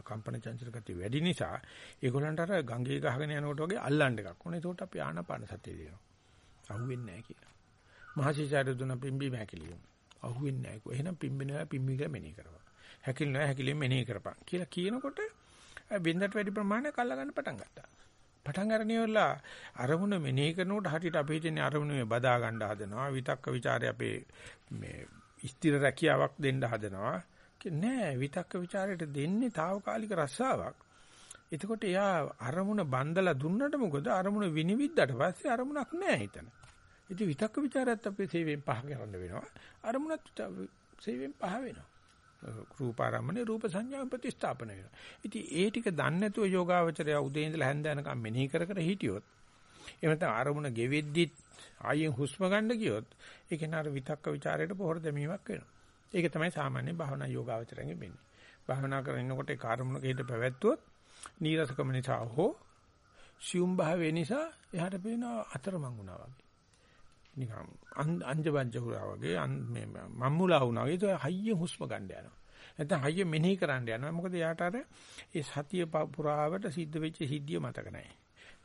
කම්පන චංචල ගතිය වැඩි නිසා ඒගොල්ලන්ට අර ගංගේ ගහගෙන යනකොට වගේ අල්ලන්න එකක් ඕනේ. ඒකට අපි ආනපාන සතිය දෙනවා. අහුවෙන්නේ නැහැ කියලා. මහසිචාර්ය දුන පිම්බි මහැකිලියු. අහුවෙන්නේ නැහැ කිව්වා. එහෙනම් පිම්බිනවා පිම්බි කියලා මෙනෙහි කරපන්. හැකිලිනවා හැකිලියෙන් මෙනෙහි කරපන් කියලා කියනකොට බින්දට වැඩි ප්‍රමාණයක් අල්ල ගන්න පටන් ගත්තා. පටන් ගන්න ඉවරලා අරමුණ මෙනෙහි කරනකොට හරියට අපේ තියෙන අරමුණ මේ බදා ගන්න හදනවා. විතක්ක ਵਿਚාරය අපේ මේ ස්ථිර රැකියාවක් දෙන්න හදනවා. නෑ විතක්ක ਵਿਚාරයට දෙන්නේ తాවකාලික රස්සාවක්. එතකොට එයා අරමුණ බන්දලා දුන්නට මොකද? අරමුණ විනිවිදට පස්සේ අරමුණක් නෑ හිතන. ඉතින් විතක්ක ਵਿਚාරයත් අපේ සේවයෙන් පහ කරන්න වෙනවා. අරමුණත් සේවයෙන් පහ වෙනවා. රූපාරම්මනේ රූප සංඥා ප්‍රතිස්ථාපන වෙනවා. ඉතින් ඒ ටික දන්නේ නැතුව යෝගාවචරය උදේ ඉඳලා හැන්ද යනකම් මෙනෙහි කර කර හිටියොත් එහෙම නැත්නම් අරමුණ ගෙවෙද්දිත් ආයෙන් හුස්ම ගන්න ගියොත් ඒක නාර විතක්ක ਵਿਚාරයට පොහොර දැමීමක් වෙනවා. ඒක තමයි සාමාන්‍ය භාවනා යෝගාවචරයෙන් වෙන්නේ. භාවනා කරනකොට ඒ කාර්මුණක හිත පැවැත්වුවොත් නීරසකම නිසා හෝ සියුම් භාවය නිසා එහාට පේන අතරමං වුණා වගේ. නිකන් අංජබංජ හුරා වගේ මේ මම්මුලා වුණා වගේ ඒක හයියෙන් හුස්ම ගන්න යනවා. නැත්නම් හයියෙන් මෙනෙහි කරන්න යනවා. මොකද යාට අර ඒ සතිය පුරාවට සිද්ධ වෙච්ච සිද්ධිය මතක නැහැ.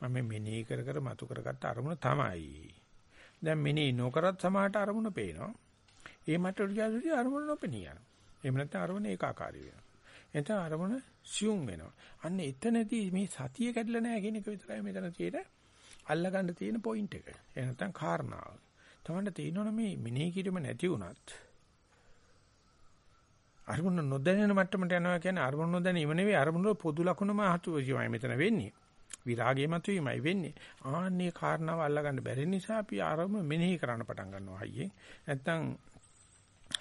මම මෙනෙහි කර කර මතු කරගත්ත අරමුණ තමයි. දැන් මෙනෙහි නොකරත් සමාහට අරමුණ පේනවා. ඒ මට්ටමට ගියාදී අරමුණ නොපෙනී යනවා. එහෙම නැත්නම් අරමුණ ඒකාකාරී වෙනවා. එතන අරමුණ සියුම් වෙනවා. අන්න එතනදී මේ සතිය කැඩලා නැහැ කියන එක විතරයි මෙතන තියෙන අල්ලගන්න තියෙන පොයින්ට් එක. ඒ නැත්නම් කාරණාව. තමන්ට තේරෙනවනේ මේ මෙනෙහි කිරීම නැති වුණත් අරමුණ නොදැනෙන මට්ටමට යනවා කියන්නේ අරමුණ නොදැනීම නෙවෙයි අරමුණ පොදු ලකුණම අහතුවයි මෙතන වෙන්නේ. විරාගය මතුවීමයි වෙන්නේ. ආන්නේ කාරණාව අල්ලගන්න බැරි නිසා අපි ආරම මෙනෙහි කරන්න පටන් ගන්නවා හයියෙන්. නැත්තම්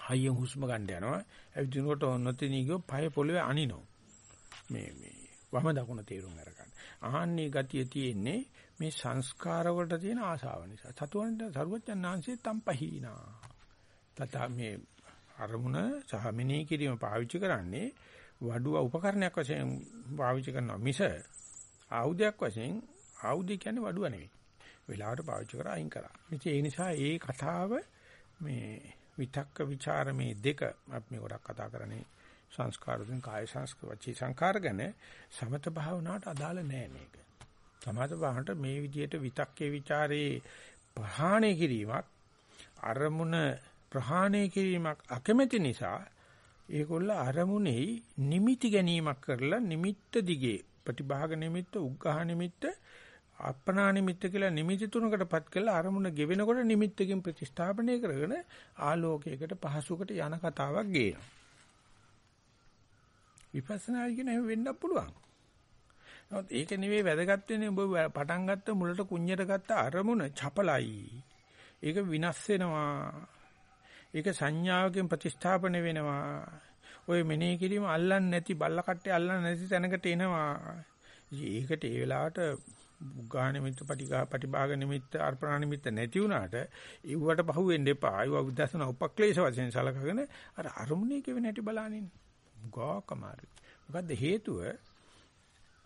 හයියෙන් හුස්ම ගන්න යනවා. ඇවිදිනකොට නොතිනී ගියෝ පය පොළවේ අනිනෝ. මේ මේ වම දකුණ තේරුම් අරගන්න. ආන්නේ ගතිය තියෙන්නේ මේ සංස්කාර වලට තියෙන ආශාව නිසා. සතුවන්ට සරුවචනාංශේ තම්පහීනා. තත මේ අරමුණ සහ මෙනෙහි කිරීම පාවිච්චි කරන්නේ වඩුව උපකරණයක් වශයෙන් පාවිච්චි කරනවා මිස ආයුධයක් වශයෙන් ආයුධය කියන්නේ වඩුව නෙවෙයි. වෙලාවට පාවිච්චි කරලා අයින් කරා. ඉතින් ඒ නිසා ඒ කතාව මේ විතක්ක ਵਿਚාර මේ දෙක අපි මේ ගොඩක් කතා කරන්නේ සංස්කාර වලින් කාය සංස්කාර වචී සංකාර ගැන සමත භාවනාවට අදාළ නෑ මේක. සමත භාවනට මේ විදිහට විතක්කේ ਵਿਚාරේ ප්‍රහාණය කිරීමක් අරමුණ ප්‍රහාණය කිරීමක් අකමැති නිසා ඒගොල්ල අරමුණේ නිමිති ගැනීමක් කරලා නිමිත්ත දිගේ ප්‍රතිභාග නිමිත්ත, උග්ඝහ නිමිත්ත, අපනා නිමිත්ත කියලා නිමිති තුනකටපත් කරලා අරමුණ ගෙවෙනකොට නිමිත්තකින් ප්‍රතිස්ථාපනය කරගෙන ආලෝකයකට පහසුකට යන කතාවක් ගේනවා. විපස්සනා කියන හැම වෙන්නත් පුළුවන්. නමුත් ඒක නෙවෙයි වැදගත් වෙන්නේ ඔබ පටන් ගත්ත මුලට කුඤ්ඤයට ගත්ත අරමුණ චපලයි. ඒක විනාශ වෙනවා. ඒක සංඥාවකින් ප්‍රතිස්ථාපන වෙනවා. ඔය මෙනෙහි කිරීම අල්ලන්නේ නැති බල්ල කට්ටේ අල්ලන්නේ නැති තැනකට එනවා. ඒකට ඒ වෙලාවට උග්ගා නිමිත්ත පටිඝා පටිභාග නිමිත්ත අර්පණා නිමිත්ත නැති වුණාට ඉව්වට පහුවෙන්න එපා. අයව විදර්ශන උපක්ලේශ වශයෙන් සලකගෙන අර අරමුණේ කෙවෙන හැටි බලනින්. ගෝකමාරි. මොකද්ද හේතුව?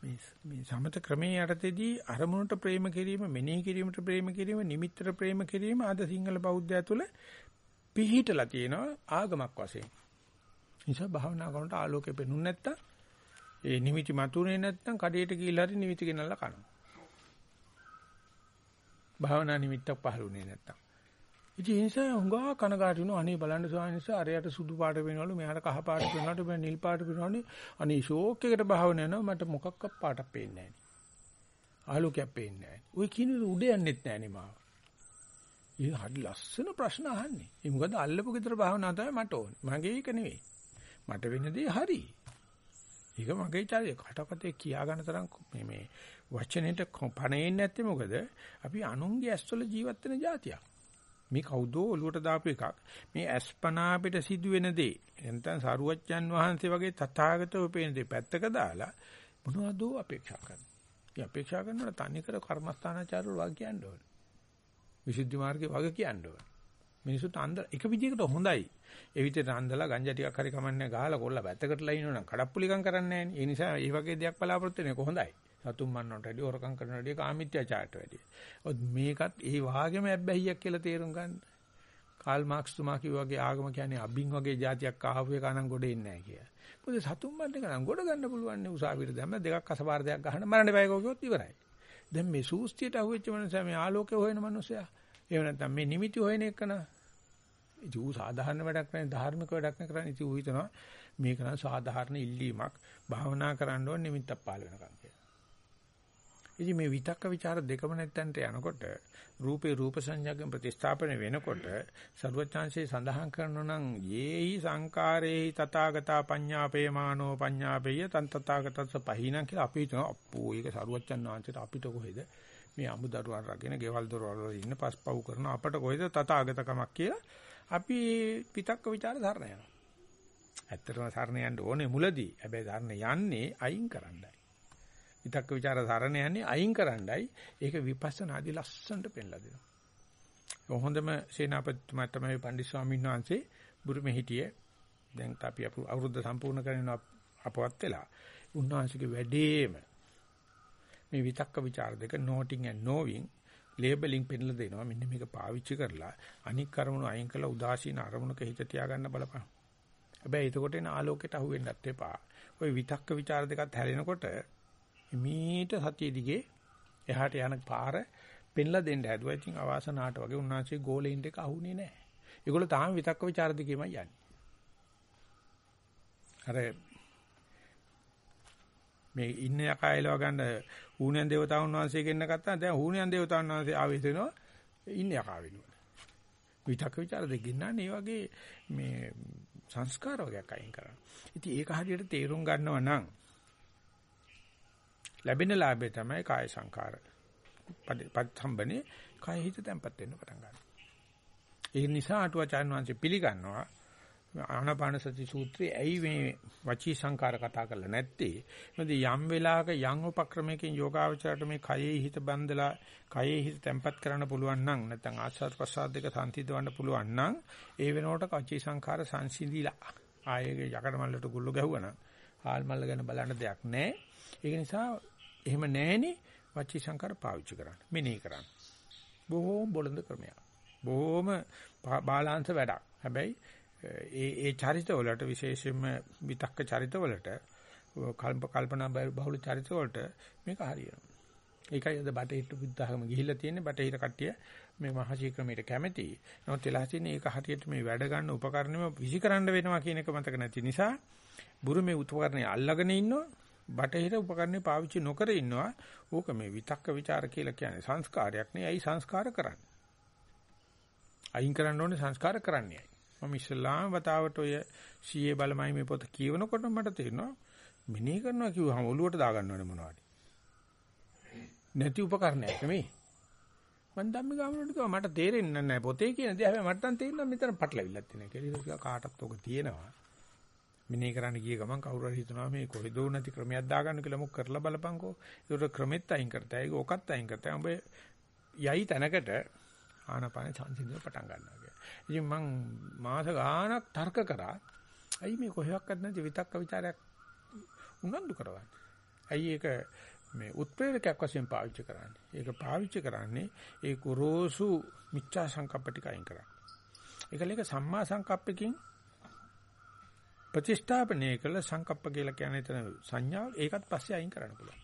මේ මේ සමත ක්‍රමයේ යටතේදී අරමුණට ප්‍රේම කිරීම, මෙනෙහි කිරීමට ප්‍රේම කිරීම, නිමිත්තට ප්‍රේම කිරීම අද සිංහල බෞද්ධය තුළ පිහිටලා තියෙනවා ආගමක් වශයෙන්. නිසා භාවනා කරනකොට ආලෝකය පෙනුනේ නැත්තම් ඒ නිමිති මතුනේ නැත්තම් කඩේට ගිහිල්ලා හරි නිමිති ගෙනල්ලා කනවා. භාවනා නිමිත්තක් පහළුනේ නැත්තම්. ඉතින් ඒ නිසා හුඟා කනගාටු වෙනවා. අනේ බලන්න ස්වාමීන් වහන්සේ අරයට සුදු පාට වෙනවලු මෙයාට කහ පාට වෙනවලු මේ නිල් පාට වෙනවලු අනේ ෂෝක් එකකට භාවන යනවා. මට මොකක්වත් පාටක් පේන්නේ නැහැ. ආලෝකයක් පේන්නේ නැහැ. ඔය කියන උඩ යන්නෙත් නැහැ නේ මාව. ඒ හරි ලස්සන ප්‍රශ්න අහන්නේ. ඒ මොකද අල්ලපු ගෙදර භාවනා තමයි මට ඕනේ. මගේ එක නෙවෙයි. මට වෙන දේ හරි. ඒක මගේ චාරිය. කටකතේ කියා ගන්න තරම් මේ මේ වචනෙට පණෙන්නේ නැත්තේ මොකද? අපි අනුන්ගේ ඇස්වල ජීවත් වෙන જાතියක්. මේ කවුදෝ ඔලුවට දාපු එකක්. මේ ඇස්පනා අපිට සිදුවෙන දේ. එතන සරුවච්චන් වහන්සේ වගේ තථාගතව පේන දේ පැත්තක දාලා මොනවද අපේක්ෂා කරන්නේ? ඒ අපේක්ෂා කරනකොට තනිකර කර්මස්ථානාචාරවල වගේ කියන්න ඕනේ. විසුද්ධි මාර්ගේ වගේ කියන්න ඕනේ. මිනිසුත් අන්ද එක විදිහකට හොඳයි. ඒ විදිහට අන්දලා ගංජා ටිකක් හරි කමන්නේ ගහලා කොල්ල පැත්තකටලා ඉන්නවනම් කඩප්පුලිකම් කරන්නේ නැහැ. ඒ නිසා මේ වගේ දෙයක් බලාපොරොත්තු වෙන්නේ කොහොඳයි. සතුම් මන්නට වැඩි හොරකම් කරනට වැඩි කාමීත්‍යචාරයට වැඩි. ඔත් මේකත් ඒ වාගේම ඇබ්බැහියක් කියලා තේරුම් ගන්න. කාල් මාක්ස් තුමා කිව්වාගේ ආගම කියන්නේ අබින් වගේ જાතියක් ආහුව එක නම් ගොඩ එන්නේ නැහැ කියලා. මොකද සතුම් මන්න එක නම් ගොඩ ගන්න පුළුවන් නේ උසාවියට දැම්ම දෙකක් අසපාර දෙයක් ගහන්න මරන්න බෑ කිව්වොත් ඉවරයි. දැන් මේ සූස්තියට අහුවෙච්ච මනුස්සයා මේ ආලෝකය හොයන මනුස්සයා. එහෙම නැත්නම් මේ නිමිති හොයන එක නා. ඉතින් ඌ සාධාරණ වැඩක් නෙවෙයි ධාර්මික වැඩක් නෙවෙයි කරන්නේ. ඉතින් ඌ හිතනවා මේක නම් සාධාරණ ඉල්ලීමක් භාවනා කරන්න ඕන නිමිත්තක් පාල වෙනකම් කියලා. ඉතින් මේ විතක්ක ਵਿਚාර දෙකම නැත්තන්ට යනකොට රූපේ රූප සංඥාගෙන් ප්‍රතිස්ථාපන වෙනකොට සර්වඥාන්සේ සඳහන් කරනවා නම් යේහි සංකාරේහි තථාගතා පඤ්ඤාපේමානෝ පඤ්ඤාපේය තන් තථාගතස්ස පහිනං කියලා අපි හිතනවා අපෝ ඒක සර්වඥාන් වහන්සේට අපිට කොහෙද? මේ අමුදරුවන් රගෙන ගෙවල් දොරවල් වල ඉන්න පස්පව් කරන අපට කොහෙද තථාගතකමක් කියලා අපි විතක්ක ਵਿਚාර ධර්ණ යනවා. ඇත්තටම සරණ යන්න ඕනේ මුලදී. හැබැයි ධර්ණ යන්නේ අයින් කරන්නයි. විතක්ක ਵਿਚාර සරණ යන්නේ අයින් කරන්නයි ඒක විපස්සනාදී ලස්සනට පෙන්ලා දෙනවා. හොඳම සේනාපතිතුමා තමයි පණ්ඩිත ස්වාමීන් වහන්සේ බුරුමේ හිටියේ. දැන් අපි අවුරුද්ද සම්පූර්ණ කරගෙන අපවත් වෙලා. උන්වහන්සේගේ වැඩේම මේ විතක්ක ਵਿਚාර දෙක noting and knowing ලේබලින් පෙන්ලා දෙනවා. මෙන්න මේක පාවිච්චි කරලා අනික් කරුණු අයින් කරලා උදාසීන අරමුණක හිත තියාගන්න බලපන්. හැබැයි එතකොට එන ආලෝකයට අහු වෙන්නත් එපා. ওই විතක්ක ਵਿਚාර දෙකත් හැරෙනකොට මීට සතිය දිගේ එහාට යන පාර පෙන්ලා දෙන්න හැදුවා. ඉතින් අවාසනාට වගේ උන්වහන්සේ ගෝලෙින්ට එක අහුනේ නැහැ. ඒගොල්ලෝ තාම විතක්ක ਵਿਚාර දිගේමයි යන්නේ. අර මේ ඉන්න යකායලව ගන්න හූනයන් දේවතාවුන් වහන්සේ කියන කතා දැන් හූනයන් දේවතාවුන් වහන්සේ ආවේශ වෙනවා ඉන්න යකා වෙනවා. විතක්ක ਵਿਚාර දෙකින් නම් මේ වගේ මේ සංස්කාර වගේක් අයින් කරන්න. ඉතින් ඒක හරියට තේරුම් ගන්නව නම් ලැබෙන ලාභය තමයි කාය සංකාර. පත්සම්බනේ කාය හිත තැම්පත් වෙන්න පටන් ගන්නවා. ඒ නිසා අටුවාචාන් වහන්සේ පිළිගන්නවා ආනාපාන සති සූත්‍රයේ ඇයි මේ වචී සංකාර කතා කරලා නැත්තේ? මොකද යම් වෙලාවක යම් උපක්‍රමයකින් යෝගාවචරයට මේ කයේ හිත බඳලා කයේ හිත තැම්පත් කරන්න පුළුවන් නම් නැත්නම් ආස්වාද ප්‍රසාද දෙක සංසිඳවන්න පුළුවන් නම් ඒ වෙනකොට වචී සංකාර සංසිඳිලා ආයේ යකඩ මල්ලට ගුල්ල ගැහුවනම් හාල් මල්ල ගැන බලන්න දෙයක් නැහැ. ඒක නිසා එහෙම නැහෙනේ වචී සංකාර පාවිච්චි කරන්න. මෙනෙහි කරන්න. බොහෝම බොළඳ ක්‍රමයක්. බොහෝම බාලාංශ වැඩක්. හැබැයි ඒ ඒ චරිතවලට විශේෂයෙන්ම විතක්ක චරිතවලට කල්ප කල්පනා බහුල චරිතවලට මේක හරියනවා. ඒකයි අද බටහිර බුද්ධ학ම ගිහිල්ලා තියෙන්නේ බටහිර කට්ටිය මේ මහසී ක්‍රමයට කැමති. නමුත් වෙලා තියෙන්නේ ඒක හරියට මේ වැඩ ගන්න උපකරණෙම විසිකරන්න වෙනවා කියන එක මතක නැති නිසා බුරුමේ උපකරණය අල්ලගෙන ඉන්නවා. බටහිර උපකරණේ පාවිච්චි නොකර ඉන්නවා. ඕක මේ විතක්ක ਵਿਚාර කියලා කියන්නේ සංස්කාරයක් නේ. ඇයි සංස්කාර කරන්නේ? අයින් කරන්න ඕනේ සංස්කාර කරන්නේයි. මම ඉස්ලාම වතාවට ඔය සීයේ බලමයි මේ පොත කියවනකොට මට තේරෙනවා මිනී කරනවා කිව්වහම ඔලුවට දාගන්නවනේ මොනවද නැති උපකරණයක් නෙමෙයි මම ධම්මික ගාමනට කිව්වා මට තේරෙන්නේ නැහැ පොතේ කියන දේ හැබැයි මට නම් තේරෙනවා මෙතන පටලවිල්ලක් තියෙනවා කියලා ඒක කාටත් ඔක තියෙනවා මිනී කරන්න ගිය ගමන් කවුරු හරි හිතනවා මේ කොහෙදෝ නැති ක්‍රමයක් දාගන්න කියලා මොක කරලා බලපංකෝ ඒකට ක්‍රමෙත් අයින් කරතයි ඒක ඔකත් අයින් කරතයි උඹ යයි තැනකට ආනපාන සංසිඳන පටන් ගන්නවා ඉතින් මං මාස ගාණක් තර්ක කරා. ඇයි මේ කොහෙවත් නැති විතක්ක ਵਿਚාරයක් උනන්දු කරවන්නේ? ඇයි ඒක මේ උත්ප්‍රේරකයක් වශයෙන් පාවිච්චි කරන්නේ? ඒක පාවිච්චි කරන්නේ ඒ කුරෝසු මිච්ඡා සංකප්ප ටික අයින් කරා. ඒකලේක සම්මා සංකප්පකින් ප්‍රතිස්ථාපනය කළ සංකප්ප කියලා කියන්නේ එතන සංඥාව. ඒකත් පස්සේ අයින් කරන්න පුළුවන්.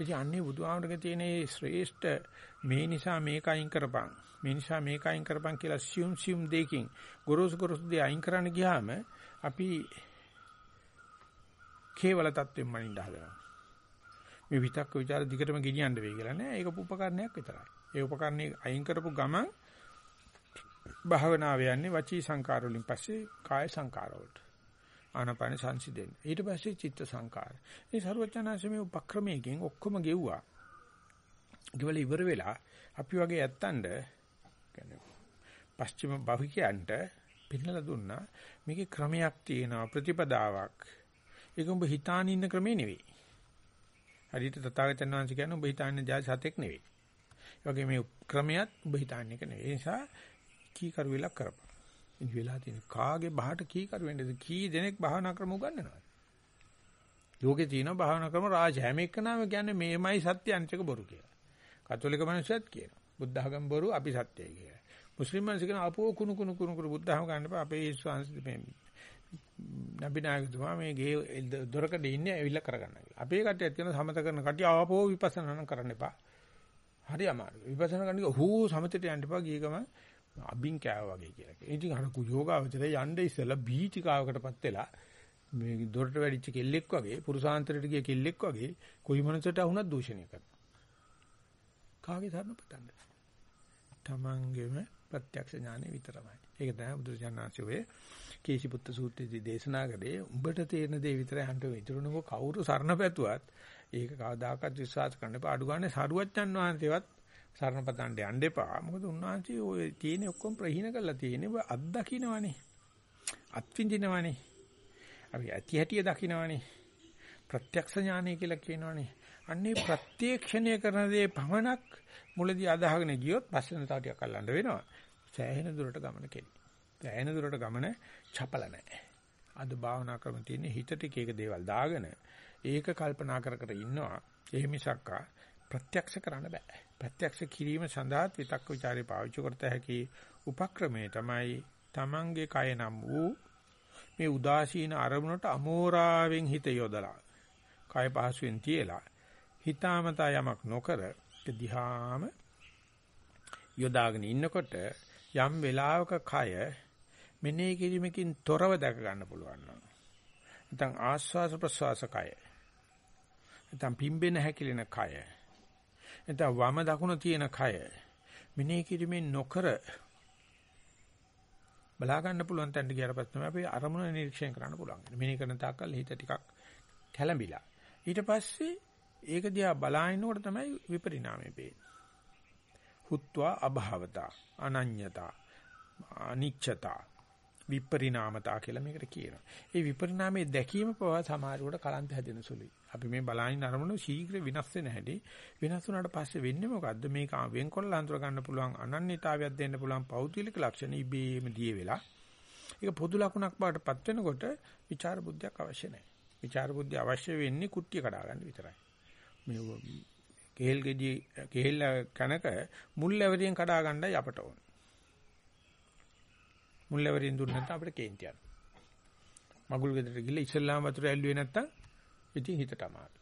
ඉතින් අන්නේ බුදුහාමරගේ තියෙන මේ ශ්‍රේෂ්ඨ මේ නිසා මේක අයින් කරපන් මේ නිසා මේක අයින් කරපන් කියලා සියුම් සියුම් දෙකින් ගොරෝසු ගොරෝසු දෙය අයින් කරන්න ගියාම අපි කේවල තත්වෙන් මනින්න හදනවා. මේ විතක්ක ਵਿਚාර දිගටම ගෙනියන්න වෙයි කියලා නෑ. ඒක උපකරණයක් විතරයි. ඒ උපකරණේ අයින් කරපු ගමන් භාවනාව යන්නේ වචී සංකාර වලින් පස්සේ කාය සංකාර වලට. ආනපාන සංසිඳෙන්න. ඊට පස්සේ චිත්ත සංකාර. මේ ਸਰවඥාන්සමේ උපක්‍රමයෙන් ඔක්කොම ගෙව්වා. ඊවල ඉවර වෙලා අපි වගේ ඇත්තන්ඩ කියන්නේ පස්චිම භවිකයන්ට පින්නලා දුන්නා මේකේ ක්‍රමයක් තියෙනවා ප්‍රතිපදාවක්. ඒක උඹ හිතාන ඉන්න ක්‍රමේ නෙවෙයි. හරියට තථාගතයන් වහන්සේ කියන්නේ උඹ හිතාන්නේ ජාති සතෙක් නෙවෙයි. ඒ වගේ මේ ක්‍රමයක් උඹ හිතාන්නේ එක නෙවෙයි. ඒ නිසා කී කරුවිලක් කරපන්. ඉනි වෙලා තියෙන කාගේ බහට කී කරු වෙන්නේද කී දෙනෙක් භාවනා ක්‍රම උගන්වනවද ලෝකේ තියෙන භාවනා ක්‍රම රාජ හැම එකනම කියන්නේ මේමයි සත්‍ය අනිත්ක බොරු කියලා. කතෝලික මිනිස්සුත් කියනවා. බුද්ධ ආගම බොරු අපි සත්‍යයි කියලා. මුස්ලිම් මිනිස්සු කියන අපෝ කුණු කුණු කුණු කුණු බුද්ධ ආගම ගන්න බෑ අපේ ශාන්ති මේ නබිනායකතුමා මේ ගේ දොරකඩ ඉන්නේ ඇවිල්ලා කරගන්න කියලා. අපේ කට්ටියත් කියන සමත කරන කට්ටිය ආපෝ විපස්සනා නම් කරන්න එපා. හරි අමාරුයි. විපස්සනා කරන්නේ හූ සමතට යන්න එපා ගියකම අබින් කෑවා වගේ කියලා. ඉතින් අර යෝගාවචරය යන්නේ ඉස්සෙල්ලා බීචිකාවකටපත් වෙලා මේ දොරට වැඩිච්ච කෙල්ලෙක් වගේ පුරුසාන්තරයට ගිය කෙල්ලෙක් වගේ කොයි මනසට වුණත් දූෂණය කරනවා. කාගේ ධර්ම පතන්නේ? තමන්ගේම ප්‍රත්‍යක්ෂ ඥානෙ විතරමයි. ඒක තමයි බුදුසසුනාංශයේ ඔය කේශිපුත්ත සූත්‍රයේදී දේශනා කළේ උඹට තේරෙන දේ විතරයි හන්ට විතරුණකෝ කවුරු සරණ පැතුවත් ඒක කවදාකවත් විශ්වාස කරන්න එපා. අඩු ගානේ සරුවච්චන් වහන්සේවත් සරණ පතන්න යන්න එපා. මොකද උන්වහන්සේ ඔය තියෙන ඔක්කොම ප්‍රහීන කරලා තියෙන්නේ අත්දකින්නවනේ. අත්විඳිනවනේ. අපි ඇති හැටිය දකින්නවනේ. ප්‍රත්‍යක්ෂ ඥානය කියලා කියනවනේ. අන්නේ ප්‍රත්‍යක්ෂණය කරන දේ පමණක් මුලදී අදහගෙන ගියොත් පස්සෙන් තව ටිකක් අල්ලන්න වෙනවා. සෑහෙන දුරට ගමන කෙරේ. සෑහෙන දුරට ගමන චපල නැහැ. අද භාවනා ක්‍රම තියෙන්නේ හිත ටික එක දේවල් දාගෙන ඒක කල්පනා කර කර ඉන්නවා. ඒ මිසක්කා ප්‍රත්‍යක්ෂ කරන්න බෑ. ප්‍රත්‍යක්ෂ කිරීම සඳහා විතක්ක ਵਿਚාරේ පාවිච්චි කරත හැකි උපක්‍රමය තමයි Tamange කය නම් වූ මේ උදාසීන අරමුණට අමෝරාවෙන් හිත යොදලා කය පහසුවෙන් තියලා හිතාමතා යමක් නොකර දිහාම යොදාගෙන ඉන්නකොට යම් වෙලාවක කය මෙනෙහි කිරීමකින් තොරව දැක ගන්න පුළුවන් නම් නැත්නම් ආස්වාස ප්‍රසවාස කය නැත්නම් පිම්බෙන හැකිලෙන කය නැත්නම් වම දකුණ තියෙන කය මෙනෙහි කිරීමෙන් නොකර බලා ගන්න පුළුවන් තැනට ගියාට පස්සේ තමයි අපි අරමුණ නිරීක්ෂණය කරන්න පුළුවන්. මෙනෙහි කරන තාක්කල් හිත ටිකක් කැළඹිලා. ඊට පස්සේ ඒක දිහා බලාගෙනකොට තමයි විපරිණාමය පේන්නේ. හුත්වා අභාවතා, අනඤ්‍යතා, අනිච්චතා, විපරිණාමතා කියලා මේකට කියනවා. ඒ විපරිණාමයේ දැකීම පවා සමහරවට කලන්ත හැදෙන සුළුයි. අපි මේ බලහින් අරමුණු ශීඝ්‍ර විනාශ වෙන හැටි වෙනස් වුණාට පස්සේ වෙන්නේ මොකද්ද? මේක වෙන්කොල්ල අඳුර ගන්න පුළුවන් අනන්‍යතාවයක් දෙන්න පුළුවන් පෞද්ගලික ලක්ෂණ ඉබේම දිය වෙලා. ඒක පොදු ලකුණක් බාටපත් වෙනකොට විචාර බුද්ධියක් අවශ්‍ය නැහැ. විචාර බුද්ධිය අවශ්‍ය වෙන්නේ කුට්ටිය කඩා ගන්න විතරයි. මේ කේල් ගෙඩි කේල් කනක මුල් ලැබරියෙන් කඩා ගන්නයි අපට ඕන. මුල් ලැබරියෙන් දුන්න නැත්නම් අපිට කේන්ති යනවා. මගුල් ගෙදරට ගිහලා ඉස්ලාම් වතුර ඇල්ලුවේ නැත්නම් ඉතින් හිතට අමාරුයි.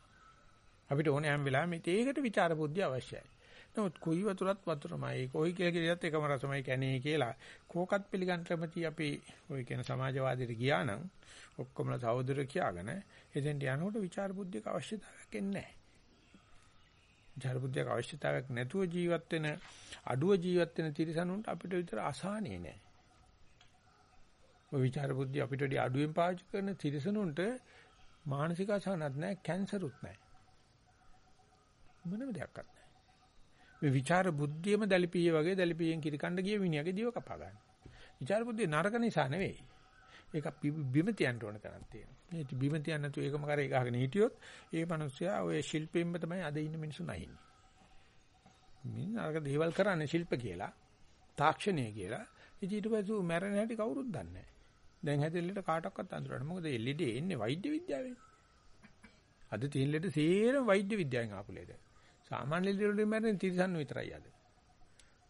අපිට ඕනේ හැම වෙලාවෙම මේකට විචාර බුද්ධිය අවශ්‍යයි. නමුත් කුයි වතුරත් වතුරමයි. කොයි කියලා කියලත් එකම රසමයි කැනේ කියලා කෝකත් පිළිගන්න කැමති අපි ඔය කියන සමාජවාදයට ගියා නම් ඔක්කොමලා සහෝදර කියාගෙන එතෙන්ට යනකොට විචාර බුද්ධියක අවශ්‍යතාවයක් එන්නේ නැහැ. විචාර බුද්ධියක අවශ්‍යතාවයක් නැතුව ජීවත් වෙන අඩුව ජීවත් වෙන තිරසනුන්ට අපිට විතර අසහනේ නැහැ. ඔය විචාර බුද්ධිය අපිට වැඩි අඩුවෙන් පාවිච්චි කරන තිරසනුන්ට මානසික අසහනත් නැහැ කැන්සරුත් නැහැ. මොනම දෙයක්වත් නැහැ. මේ විචාර බුද්ධියම දැලිපිය වගේ දැලිපියෙන් කිරිකණ්ඩ ගිය මිනිහගේ දිව කපා ගන්න. විචාර බුද්ධිය නරක නිසා නෙවෙයි. ඒක බිම තියන්න ඕන තරම් තියෙනවා. මේ බිම තියන්න නැතුව ඒකම කරේ ගහගෙන හිටියොත් ඒ මිනිස්සයා ඔය ශිල්පෙින්ම තමයි අද ඉන්න මිනිස්සු නැහින්නේ. මින් අරක දේවල් කරන්නේ ශිල්ප කියලා, තාක්ෂණය කියලා. ඉතින් ඊට පස්සේ මැරෙන හැටි කවුරුත් දන්නේ නැහැ. දැන් හැදෙල්ලට කාටවත් අඳුරන්න. මොකද ඒ ලෙඩ එන්නේ වෛද්‍ය විද්‍යාවෙන්. අද තියෙන ලෙඩ සේරම වෛද්‍ය විද්‍යාවෙන් ආපු ලෙඩ. සාමාන්‍ය ලෙඩ වලින් මැරෙන තිරසන්න විතරයි අද.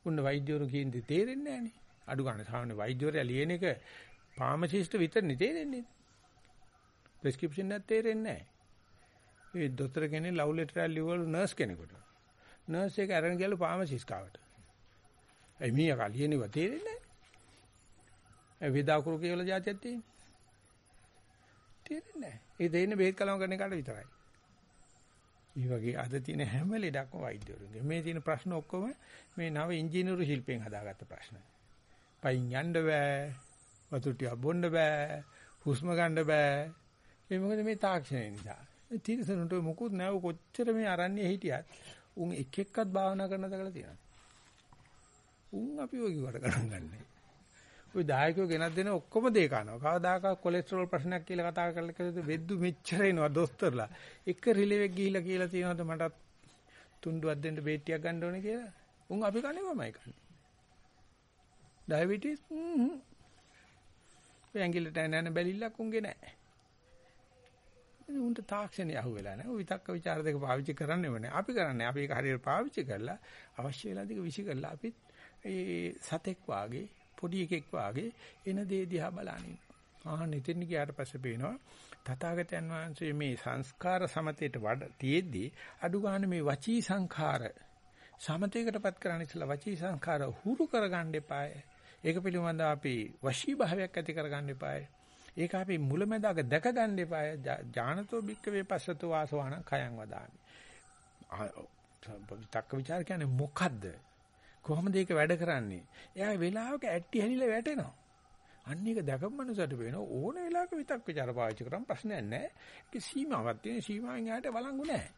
උන්න වෛද්‍යවරු කියන්නේ තේරෙන්නේ නැහනේ. අඩු ගන්න සාමාන්‍ය වෛද්‍යවරයා ලියන එක ෆාමසිස්ට් විතරනේ තේරෙන්නේ. ප්‍රෙස්ක්‍රිප්ෂන් එකක් තේරෙන්නේ නැහැ. ඒ දොස්තර කෙනෙක් ලව් ලෙටර් එකක් ලියවලු නර්ස් කෙනෙකුට. නර්ස් එක අරන් ගියලු ෆාමසිස්ට් කාවට. එයි මීයා කලියනේව තේරෙන්නේ නැහැ. වේදාකුරු කියලා જાතියක් තියෙන්නේ. තේරෙන්නේ නැහැ. ඒ දෙන්නේ බෙහෙත් කලම කරන එකට විතරයි. මේ වගේ අද තියෙන හැම ලෙඩක්ම වෛද්‍යවරුන්ගේ. මේ තියෙන ප්‍රශ්න ඔක්කොම මේ නව ඉංජිනේරු ශිල්පයෙන් හදාගත්ත ප්‍රශ්න. පයින් යන්න බෑ. වතුර ටික බොන්න බෑ. හුස්ම ගන්න බෑ. ඒ මොකද මේ තාක්ෂණය නිසා. මේ තිරසනුන්ට මොකුත් නැව කොච්චර මේ අරන්නේ හිටියත් උන් එක එක්කත් භාවනා කරනද කියලා තියෙනවා. උන් අපි ඔය කිව්වට ගණන් ගන්නෑ. ওই දායකයෝ ගෙනත් දෙන ඔක්කොම දේ කනවා. කවදාකවත් කොලෙස්ටරෝල් ප්‍රශ්නයක් කියලා කතා කරලා කිව්වද වෙද්දු මෙච්චර එනවා දොස්තරලා. එක රිලෙවෙක් ගිහිලා කියලා තියනවාද මටත් තුන්ඩුවක් දෙන්න බේට්ටියක් ගන්න ඕනේ කියලා. උන් අපි කන්නේ කොහමයි කන්නේ? ඩයබටිස් හ්ම්. ඔය ඇඟිල්ලට නැන බැලිල්ලක් උන්ගේ නැහැ. උන්ට තාක්ෂණය අහුවෙලා නැහැ. ওই විතක්ක ਵਿਚාර දෙක පාවිච්චි කරන්නේම නැහැ. අපි කරන්නේ අපි ඒක හරියට පාවිච්චි කරලා අවශ්‍ය වෙලා ටික විසි කරලා අපිත් ඒ සතෙක් වාගේ පොඩි එකෙක් වාගේ එන දේ දිහා බලනින්. ආහන් ඉතින් ගියාට පස්සේ පේනවා තථාගතයන් වහන්සේ මේ සංස්කාර සමතේට වඩ තියෙද්දි අඩු ගන්න මේ වචී සංඛාර සමතේකටපත් කරන්න ඉස්සලා වචී සංඛාර හුරු කරගන්න එපාය. ඒක පිළිබඳව අපි වශී භාවයක් ඇති කරගන්න එපාය. ඒක අපි මුලැමැදාක දැක ගන්න එපාය. ඥානතෝ භික්කවේ පස්සතෝ ආසවාන කයං වදාමි. විතක්ක ਵਿਚාර කියන්නේ මොකද්ද? කොහොමද ඒක වැඩ කරන්නේ? එයා වෙලාවක ඇට්ටි හැලිලා වැටෙනවා. අන්න ඒක දැකපු මනුස්සයට වෙන ඕන වෙලාවක විතක් ਵਿਚාර පාවිච්චි කරාම ප්‍රශ්නයක් නැහැ. ඒක සීමාවක් තියෙන සීමාවෙන් යාට වළංගු නැහැ.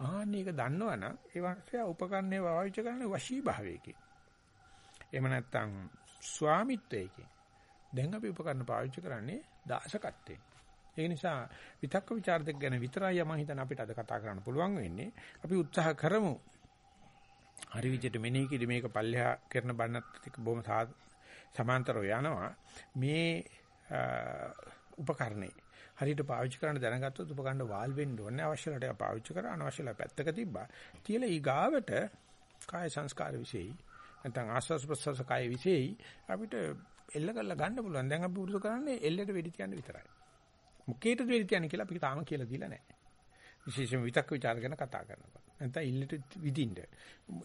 ආන්න ඒක දන්නවනම් ඒ වගේ උපකරණේ පාවිච්චි කරන්නේ වශී භාවයකින්. එහෙම නැත්නම් ස්වාමිත්වයකින්. දැන් අපි උපකරණ පාවිච්චි කරන්නේ දාසකත්වයෙන්. ඒ නිසා විතක්ක ਵਿਚාර දෙක ගැන විතරයි මම හිතන අපිට අද කතා කරන්න පුළුවන් වෙන්නේ. අපි උත්සාහ කරමු හරි විදිහට මෙනෙහි කිරි මේක පල්ලෙහා කරන බන්නත් ටික බොහොම සමාන්තරව යනවා. මේ උපකරණේ හරියට පාවිච්චි කරන්න දැනගත්තොත් උපකරණ වාල් වෙන්න ඕනේ. අවශ්‍ය ලට පාවිච්චි කර අනවශ්‍ය පැත්තක තිබ්බා. තියලා ඊගාවට කාය සංස්කාර විශේෂයි නැත්නම් ආස්වාස් ප්‍රසවාස කාය විශේෂයි අපිට එල්ල කරලා ගන්න පුළුවන්. දැන් අපි පුරුදු කරන්නේ එල්ලට වෙඩි තියන්න විතරයි. මුකේට වෙඩි තියන්න කියලා අපි තාම කියලා දීලා නැහැ. විශේෂයෙන් විතක් ਵਿਚාර ගැන කතා කරනකොට. නැත්නම් ඉල්ලට විදින්න.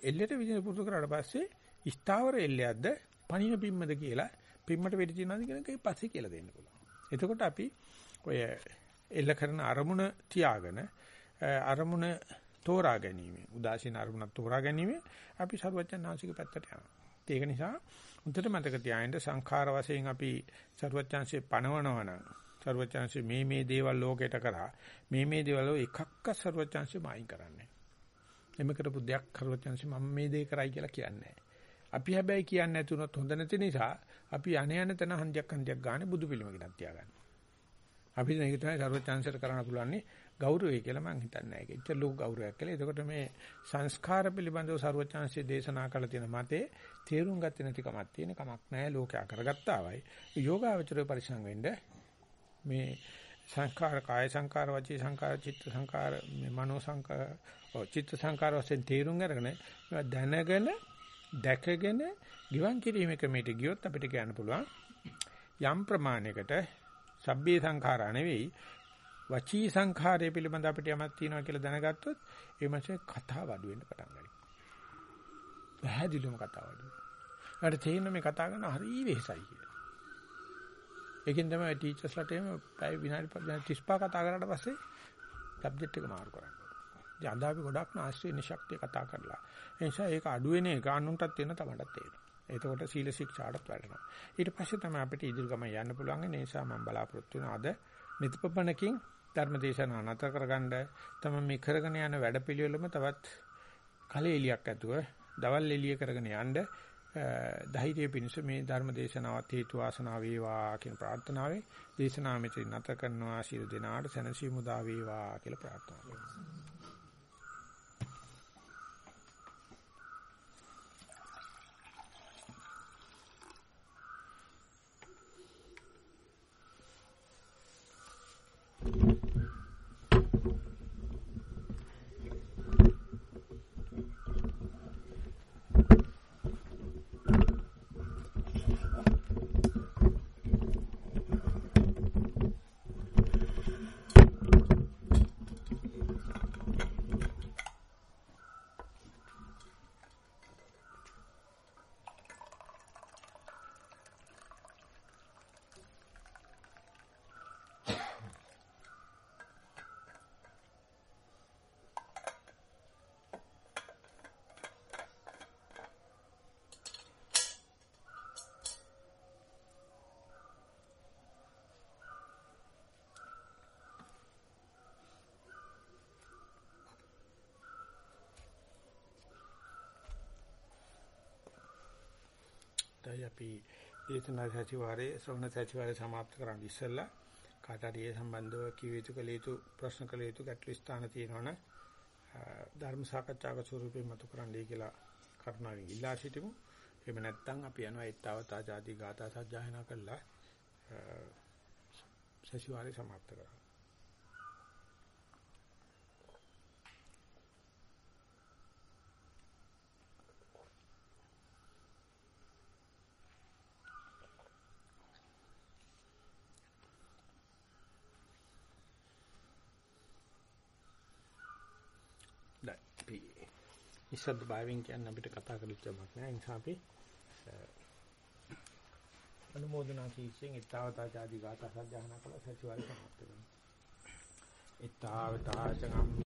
එල්ලට විදින පුරුදු කරාට පස්සේ ස්ථාවර එල්ලයක්ද පණින පිම්මද කියලා පිම්මට වෙඩි තියනවාද කියන එකයි පස්සේ කියලා දෙන්න පුළුවන්. එතකොට අපි ඔය එල්ල කරන අරමුණ තියාගෙන අරමුණ තෝරා ගැනීම උදාසීන අරමුණක් තෝරා ගැනීම අපි ਸਰවඥාන්සික පැත්තට යනවා ඒක නිසා උන්ට මතක තියාගන්න සංඛාර වශයෙන් අපි ਸਰවඥාන්සේ පණවනවා නම් ਸਰවඥාන්සේ මේ මේ දේවල් ලෝකයට කරා මේ මේ දේවල් එකක්ක ਸਰවඥාන්සේ මායින් කරන්නේ මෙම කරපු දෙයක් කරුවචන්සි මම මේ දේ කරයි කියලා කියන්නේ අපි හැබැයි කියන්නේ නැති උනොත් හොඳ නැති නිසා අපි අන යන තන හන්දියක් හන්දියක් ගන්න බුදු පිළිම ගණන් තියාගන්න. අපි මේක තමයි සර්වචන්සර් කරන්න පුළන්නේ ගෞරවය කියලා මම හිතන්නේ ඒක. ඉතින් ලෝක ගෞරවයක් කියලා. එතකොට මේ සංස්කාර පිළිබඳව සර්වචන්සේ දේශනා කළ තියෙන මතේ තේරුම් ගත්තේ නැති කමක් තියෙන කමක් නැහැ. ලෝකයා කරගත්තා වයි. යෝගාවචරය පරිසං වෙන්න මේ සංස්කාර කාය සංකාර වචී සංකාර චිත්ත සංකාර මනෝ සංකාර චිත්ත සංකාර වශයෙන් තේරුම් අරගෙන දැනගෙන දැකගෙන ගිවන් කිරීමේ ක්‍රමයට ගියොත් අපිට කියන්න පුළුවන් යම් ප්‍රමාණයකට සබ්බේ සංඛාරා නෙවෙයි වචී සංඛාරය පිළිබඳ අපිට යමක් තියෙනවා කියලා දැනගත්තොත් ඒ මාසේ කතාව අඩු වෙන්න පටන් ගන්නවා. පැහැදිලිවම කතාව අඩු වෙනවා. ඊට තේින්න මේ කතා කරන හරි වෙහසයි කියලා. ඒකෙන් තමයි ටීචර්ස්ලාට එහෙම පැය විනාඩි 35 කතා කරාට පස්සේ සබ්ජෙක්ට් එක මාරු කරන්නේ. ඉතින් අද අපි ගොඩක් නාස්ත්‍රීය නිශක්තිය කතා කරලා. ඒ නිසා ඒක අඩු වෙන එක අනුන්ටත් වෙන තමටත් තේරෙනවා. එතකොට සීල ශික්ෂාටත් වැඩනවා. ඊට පස්සේ තමයි අපිට ඉදිරි ගමන යන්න පුළුවන්. ඒ නිසා මම බලාපොරොත්තු වෙනවා අද නිතිපපණකින් ධර්මදේශනා නතර කරගන්න තමයි මේ කරගෙන යන වැඩපිළිවෙලම තවත් කලෙලියක් ඇතුව දවල් එළිය කරගෙන යන්න ධෛර්යය පිණිස මේ ධර්මදේශනාවත් හේතු වාසනා වේවා කියන ප්‍රාර්ථනාවෙන් දේශනාව මෙතන නතර කරනවා. ශිරු දිනාට සැනසීම උදා වේවා කියලා ප්‍රාර්ථනා කරනවා. අවසරයි අපි දේශනා සැසිවාරයේ ශ්‍රවණ සැසිවාරය સમાપ્ત කරන්න ඉස්සෙල්ලා කාටරි ඒ සම්බන්ධව කිව යුතු කළ යුතු ප්‍රශ්න කළ යුතු ගැටළු ස්ථාන තියෙනවනම් ධර්ම සාකච්ඡාක ස්වරූපයෙන් මතු කරන්නයි කියලා කරුණාවෙන් ඉල්ලා සිටිමු. එහෙම නැත්නම් අපි යනවා ඒත්තාවතා ආදී ගාථා සජ්ජායනා කරලා සැසිවාරය સમાપ્ત කරමු. ඉස්සද්ද භාවයෙන් කියන්නේ අපිට කතා කරලා ඉච්චමක් නෑ. ඒ නිසා අපි අනුමೋದනා කීයෙන් ඊතාවතා ආදී ගාථා සජ්ජහනා කළ සතිවාරි සමාප්ත වෙනවා. ඊතාවතා චංගම්